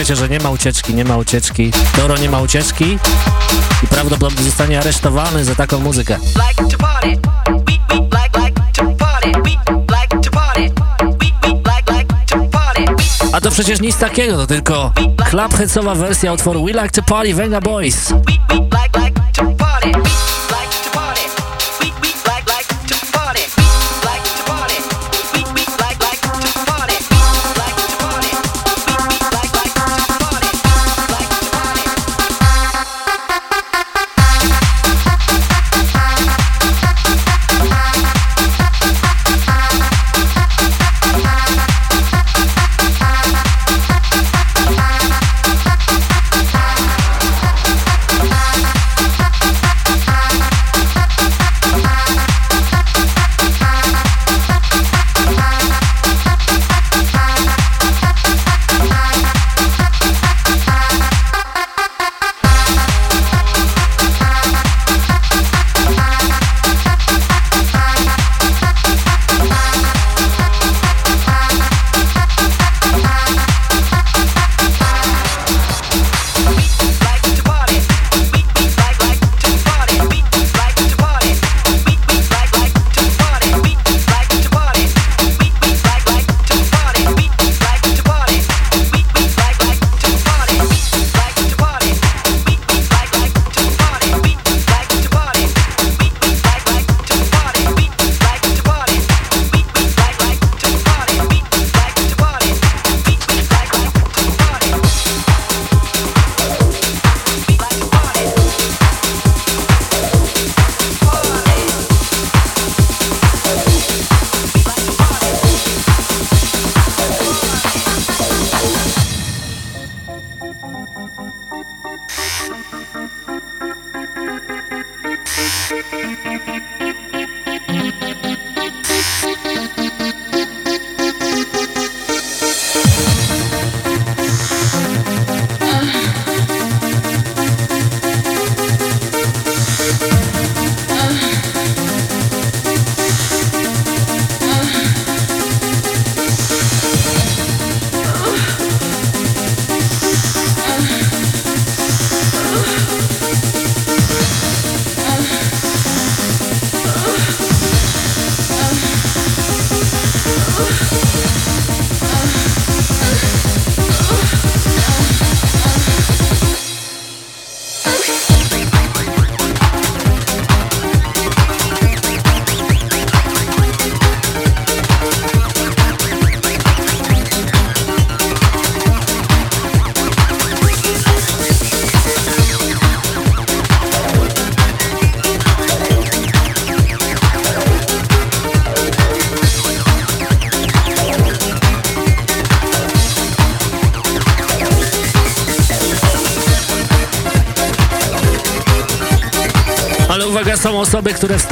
Wiecie, że nie ma ucieczki, nie ma ucieczki. Toro nie ma ucieczki i prawdopodobnie zostanie aresztowany za taką muzykę. A to przecież nic takiego, to tylko clubheadsowa wersja utworu We Like to Party Venga Boys.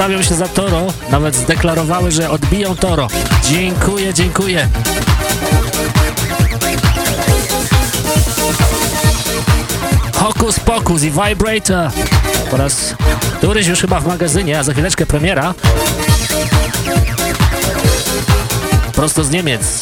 wstawią się za Toro, nawet zdeklarowały, że odbiją Toro. Dziękuję, dziękuję. Hokus Pokus i Vibrator. Po raz któryś już chyba w magazynie, a za chwileczkę premiera. Prosto z Niemiec.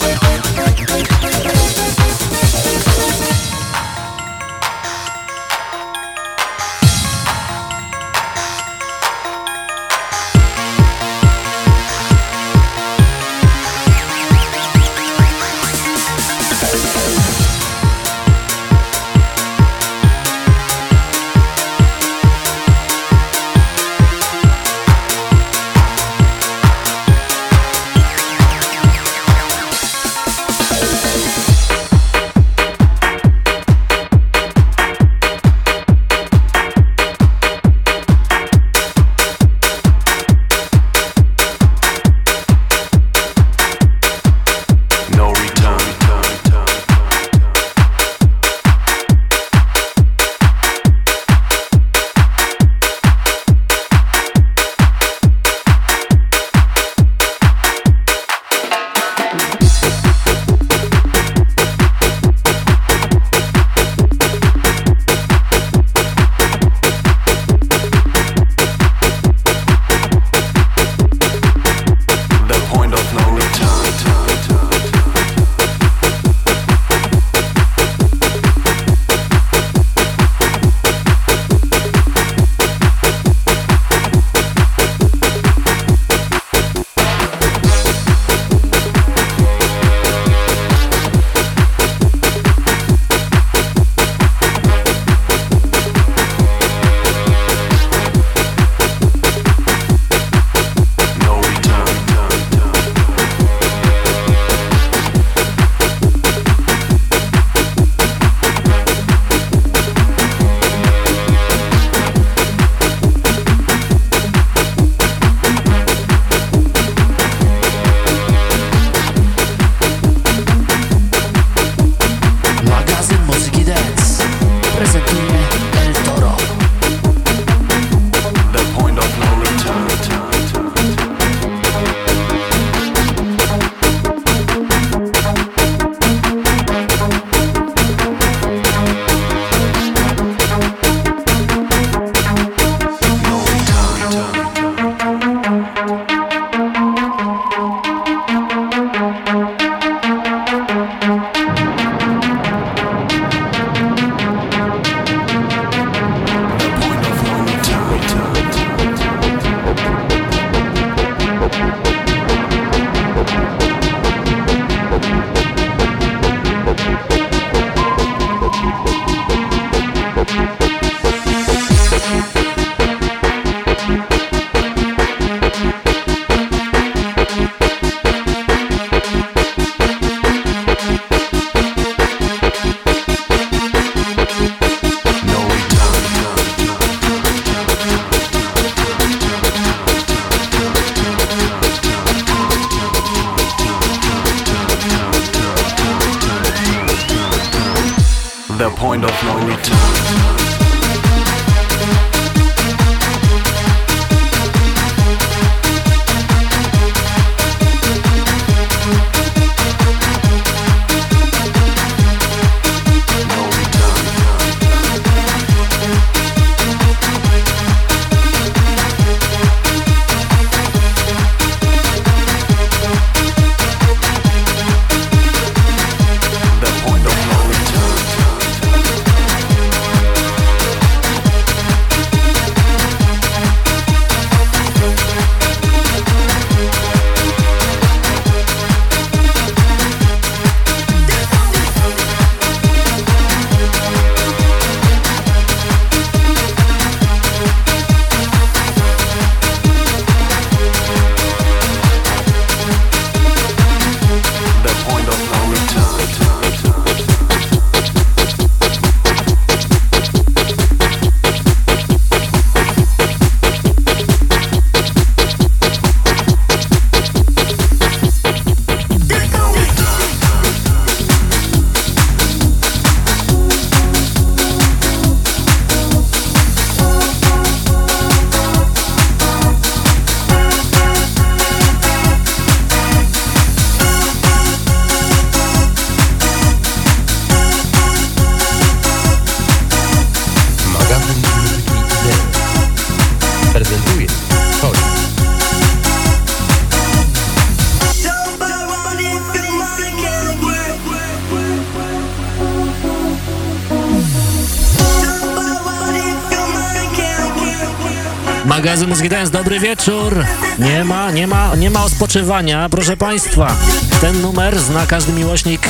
Ospoczywania, proszę Państwa. Ten numer zna każdy miłośnik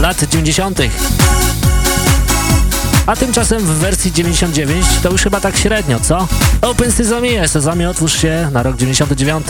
lat 90. A tymczasem w wersji 99 to już chyba tak średnio, co? Open Sesame, Sezamie otwórz się na rok 99.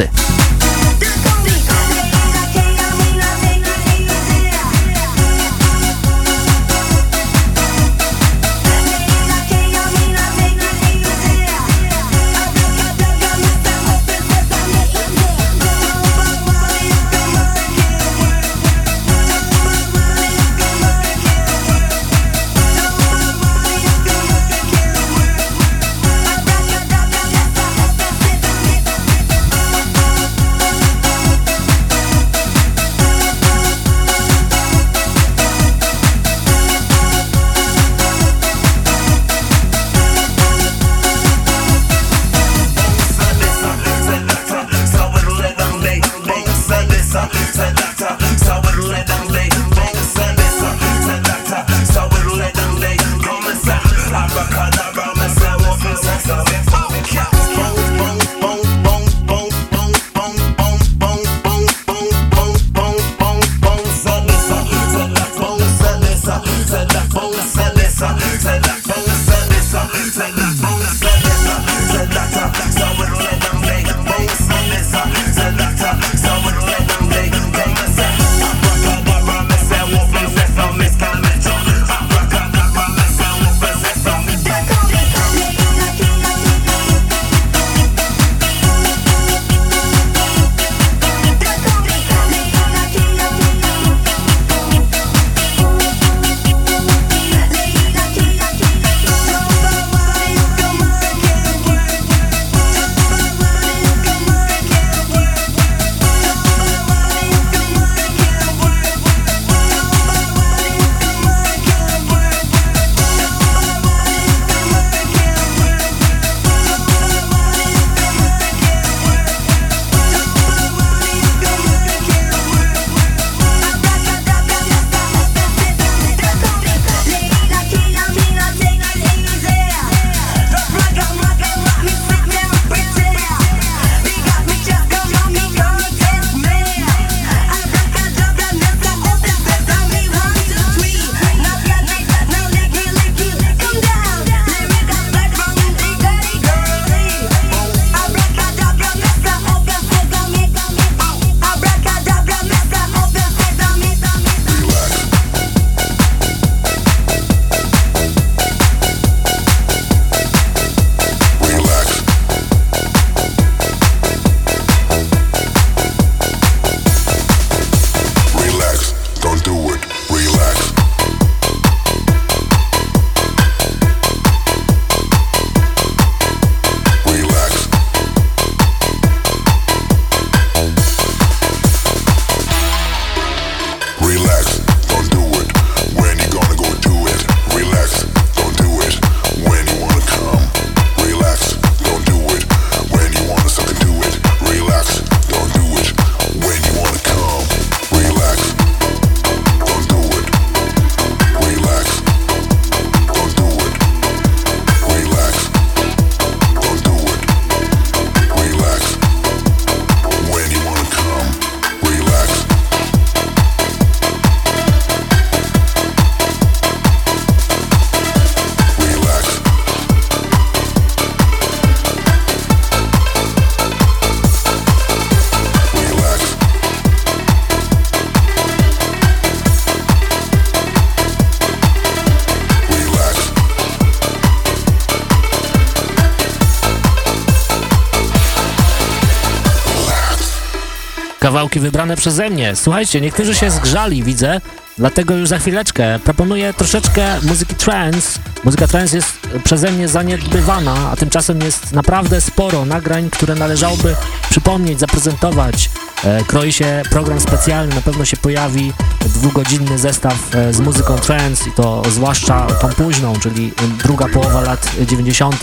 Kawałki wybrane przeze mnie. Słuchajcie, niektórzy się zgrzali, widzę, dlatego już za chwileczkę proponuję troszeczkę muzyki trance. Muzyka trance jest przeze mnie zaniedbywana, a tymczasem jest naprawdę sporo nagrań, które należałoby przypomnieć, zaprezentować. E, kroi się program specjalny, na pewno się pojawi dwugodzinny zestaw e, z muzyką trance i to zwłaszcza tą późną, czyli druga połowa lat 90.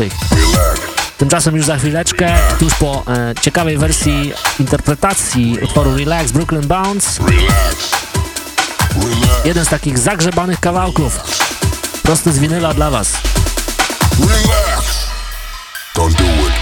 Tymczasem już za chwileczkę, tuż po e, ciekawej wersji interpretacji utworu Relax Brooklyn Bounce, jeden z takich zagrzebanych kawałków, prosty z winyla dla Was. Relax. Don't do it.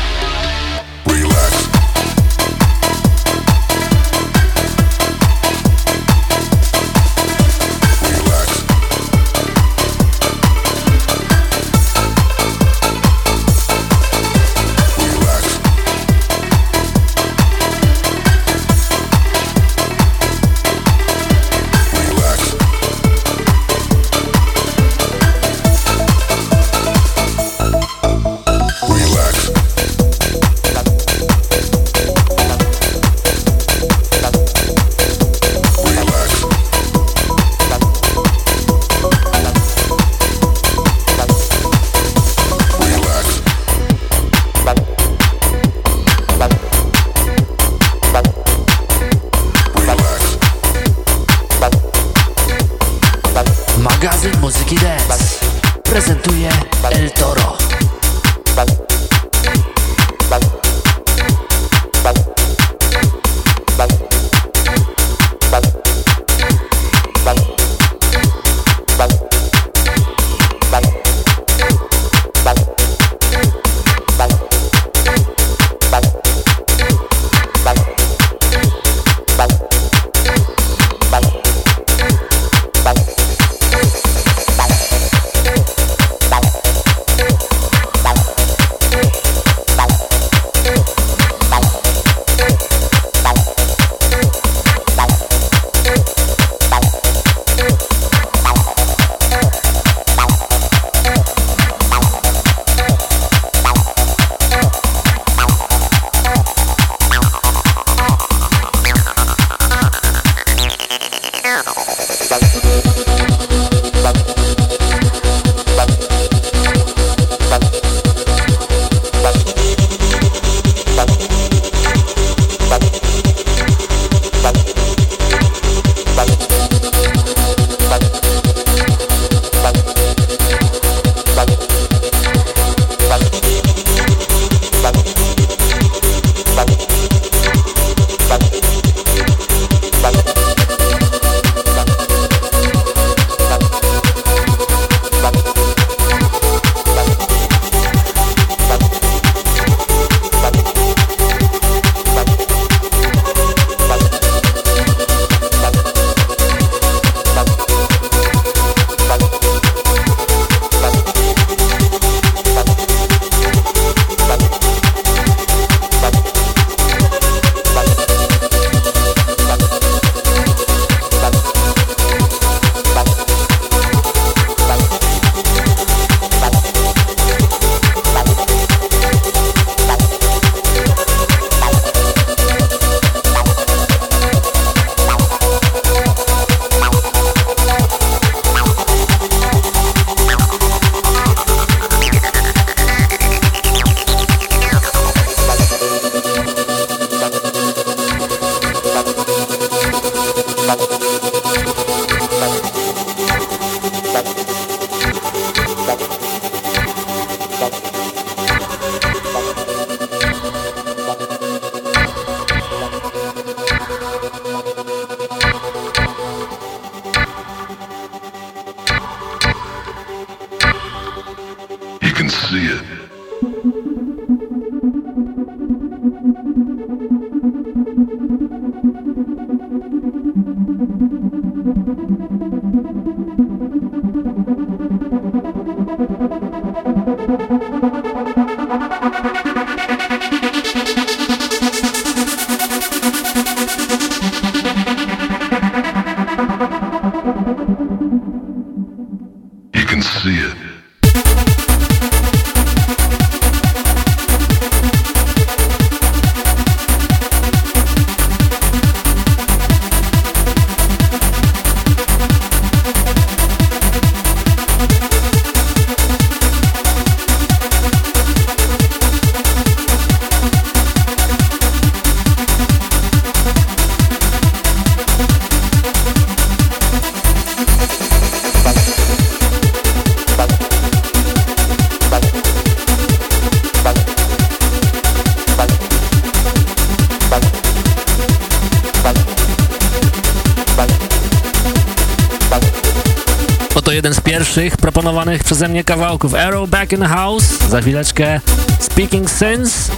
Pierwszych proponowanych przeze mnie kawałków. Arrow Back in House, za chwileczkę Speaking Sins.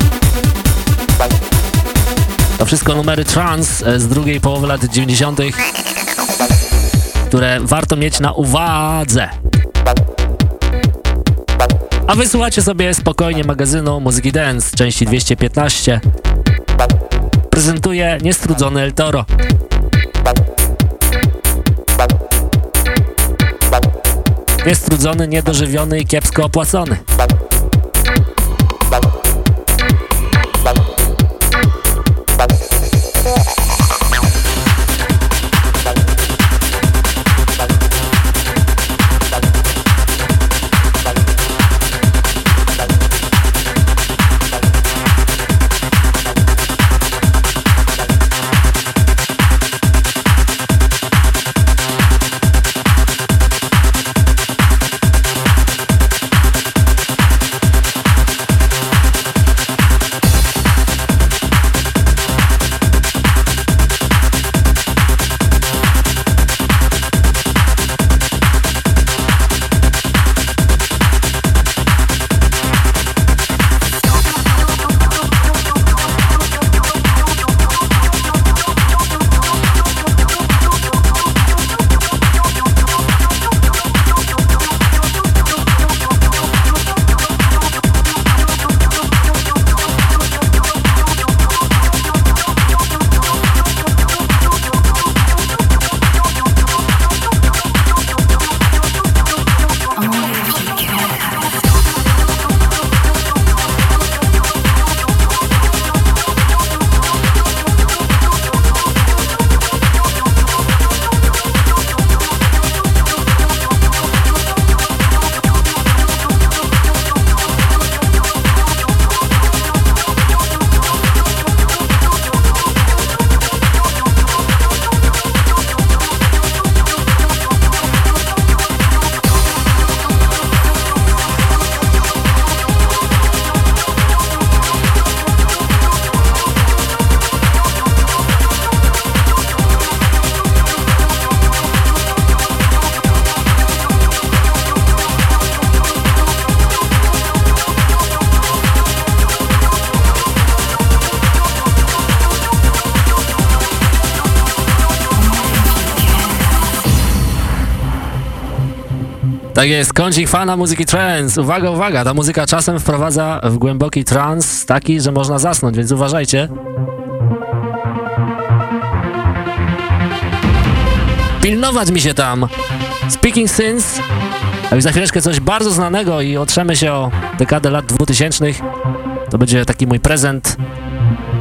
To wszystko numery trance z drugiej połowy lat 90., które warto mieć na uwadze. A wysłuchacie sobie spokojnie magazynu Muzyki Dance, części 215. Prezentuje niestrudzony El Toro. Niestrudzony, niedożywiony i kiepsko opłacony. Tak jest, kącik fana muzyki trance. Uwaga, uwaga, ta muzyka czasem wprowadza w głęboki trans taki, że można zasnąć, więc uważajcie. Pilnować mi się tam. Speaking Sins, a już za chwileczkę coś bardzo znanego i otrzemy się o dekadę lat 2000. To będzie taki mój prezent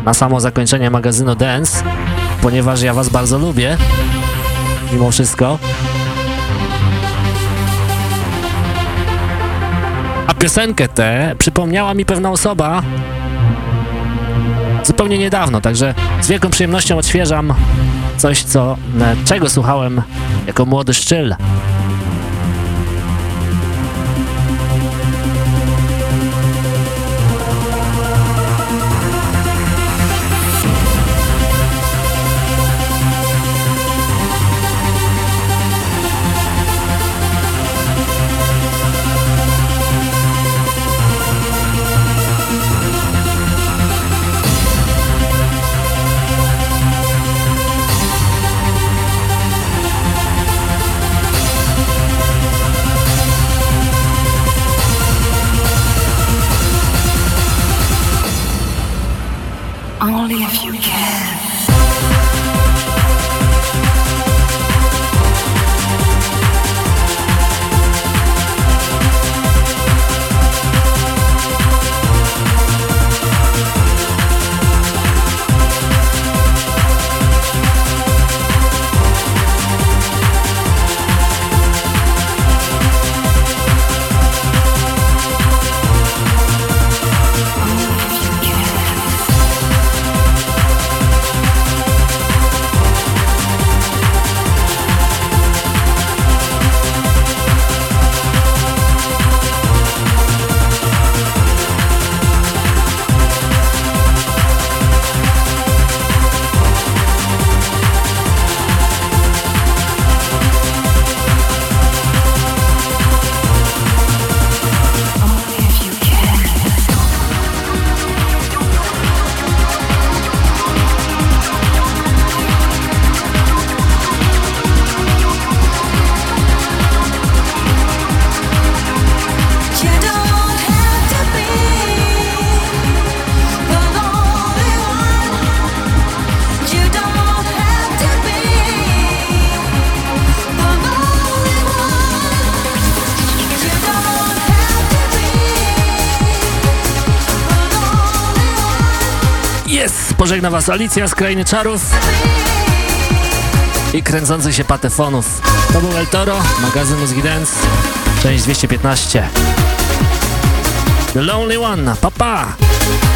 na samo zakończenie magazynu Dance, ponieważ ja was bardzo lubię, mimo wszystko. Piosenkę tę przypomniała mi pewna osoba zupełnie niedawno, także z wielką przyjemnością odświeżam coś, co, e, czego słuchałem jako młody szczyl. Was Alicja z Krainy Czarów i kręcących się patefonów. To był El Toro, magazyn Muzyki Dance, część 215. The Lonely One, papa! Pa.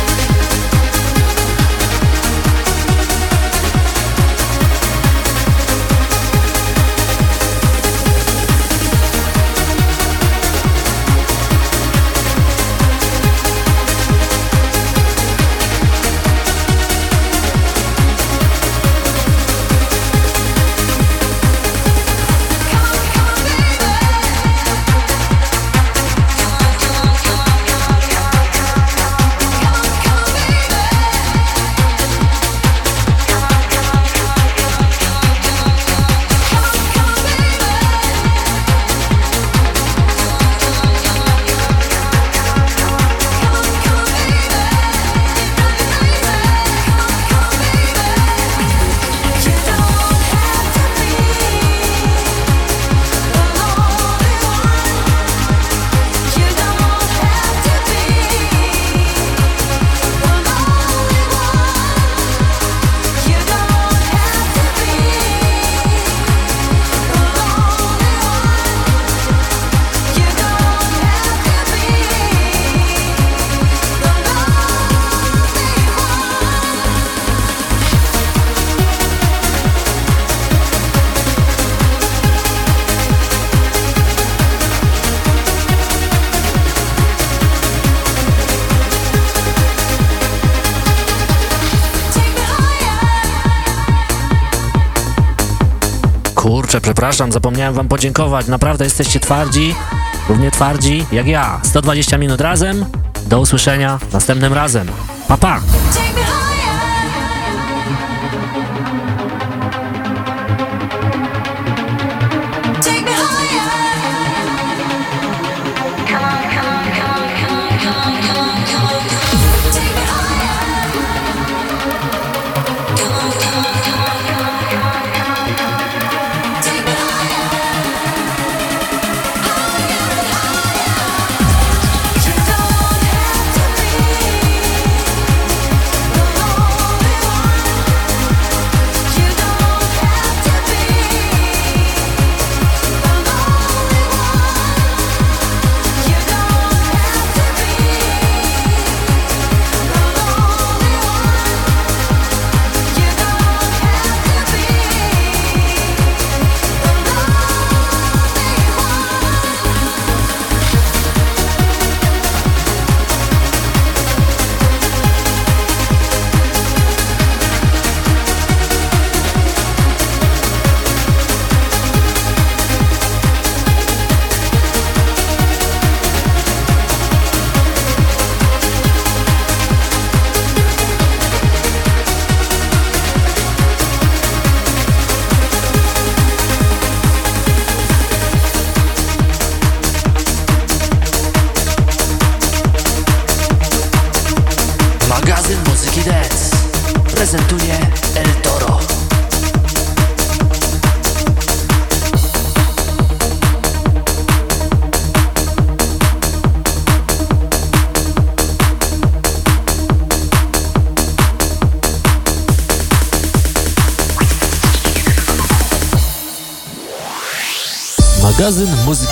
Przepraszam, zapomniałem wam podziękować. Naprawdę jesteście twardzi, równie twardzi jak ja. 120 minut razem. Do usłyszenia następnym razem. Pa, pa!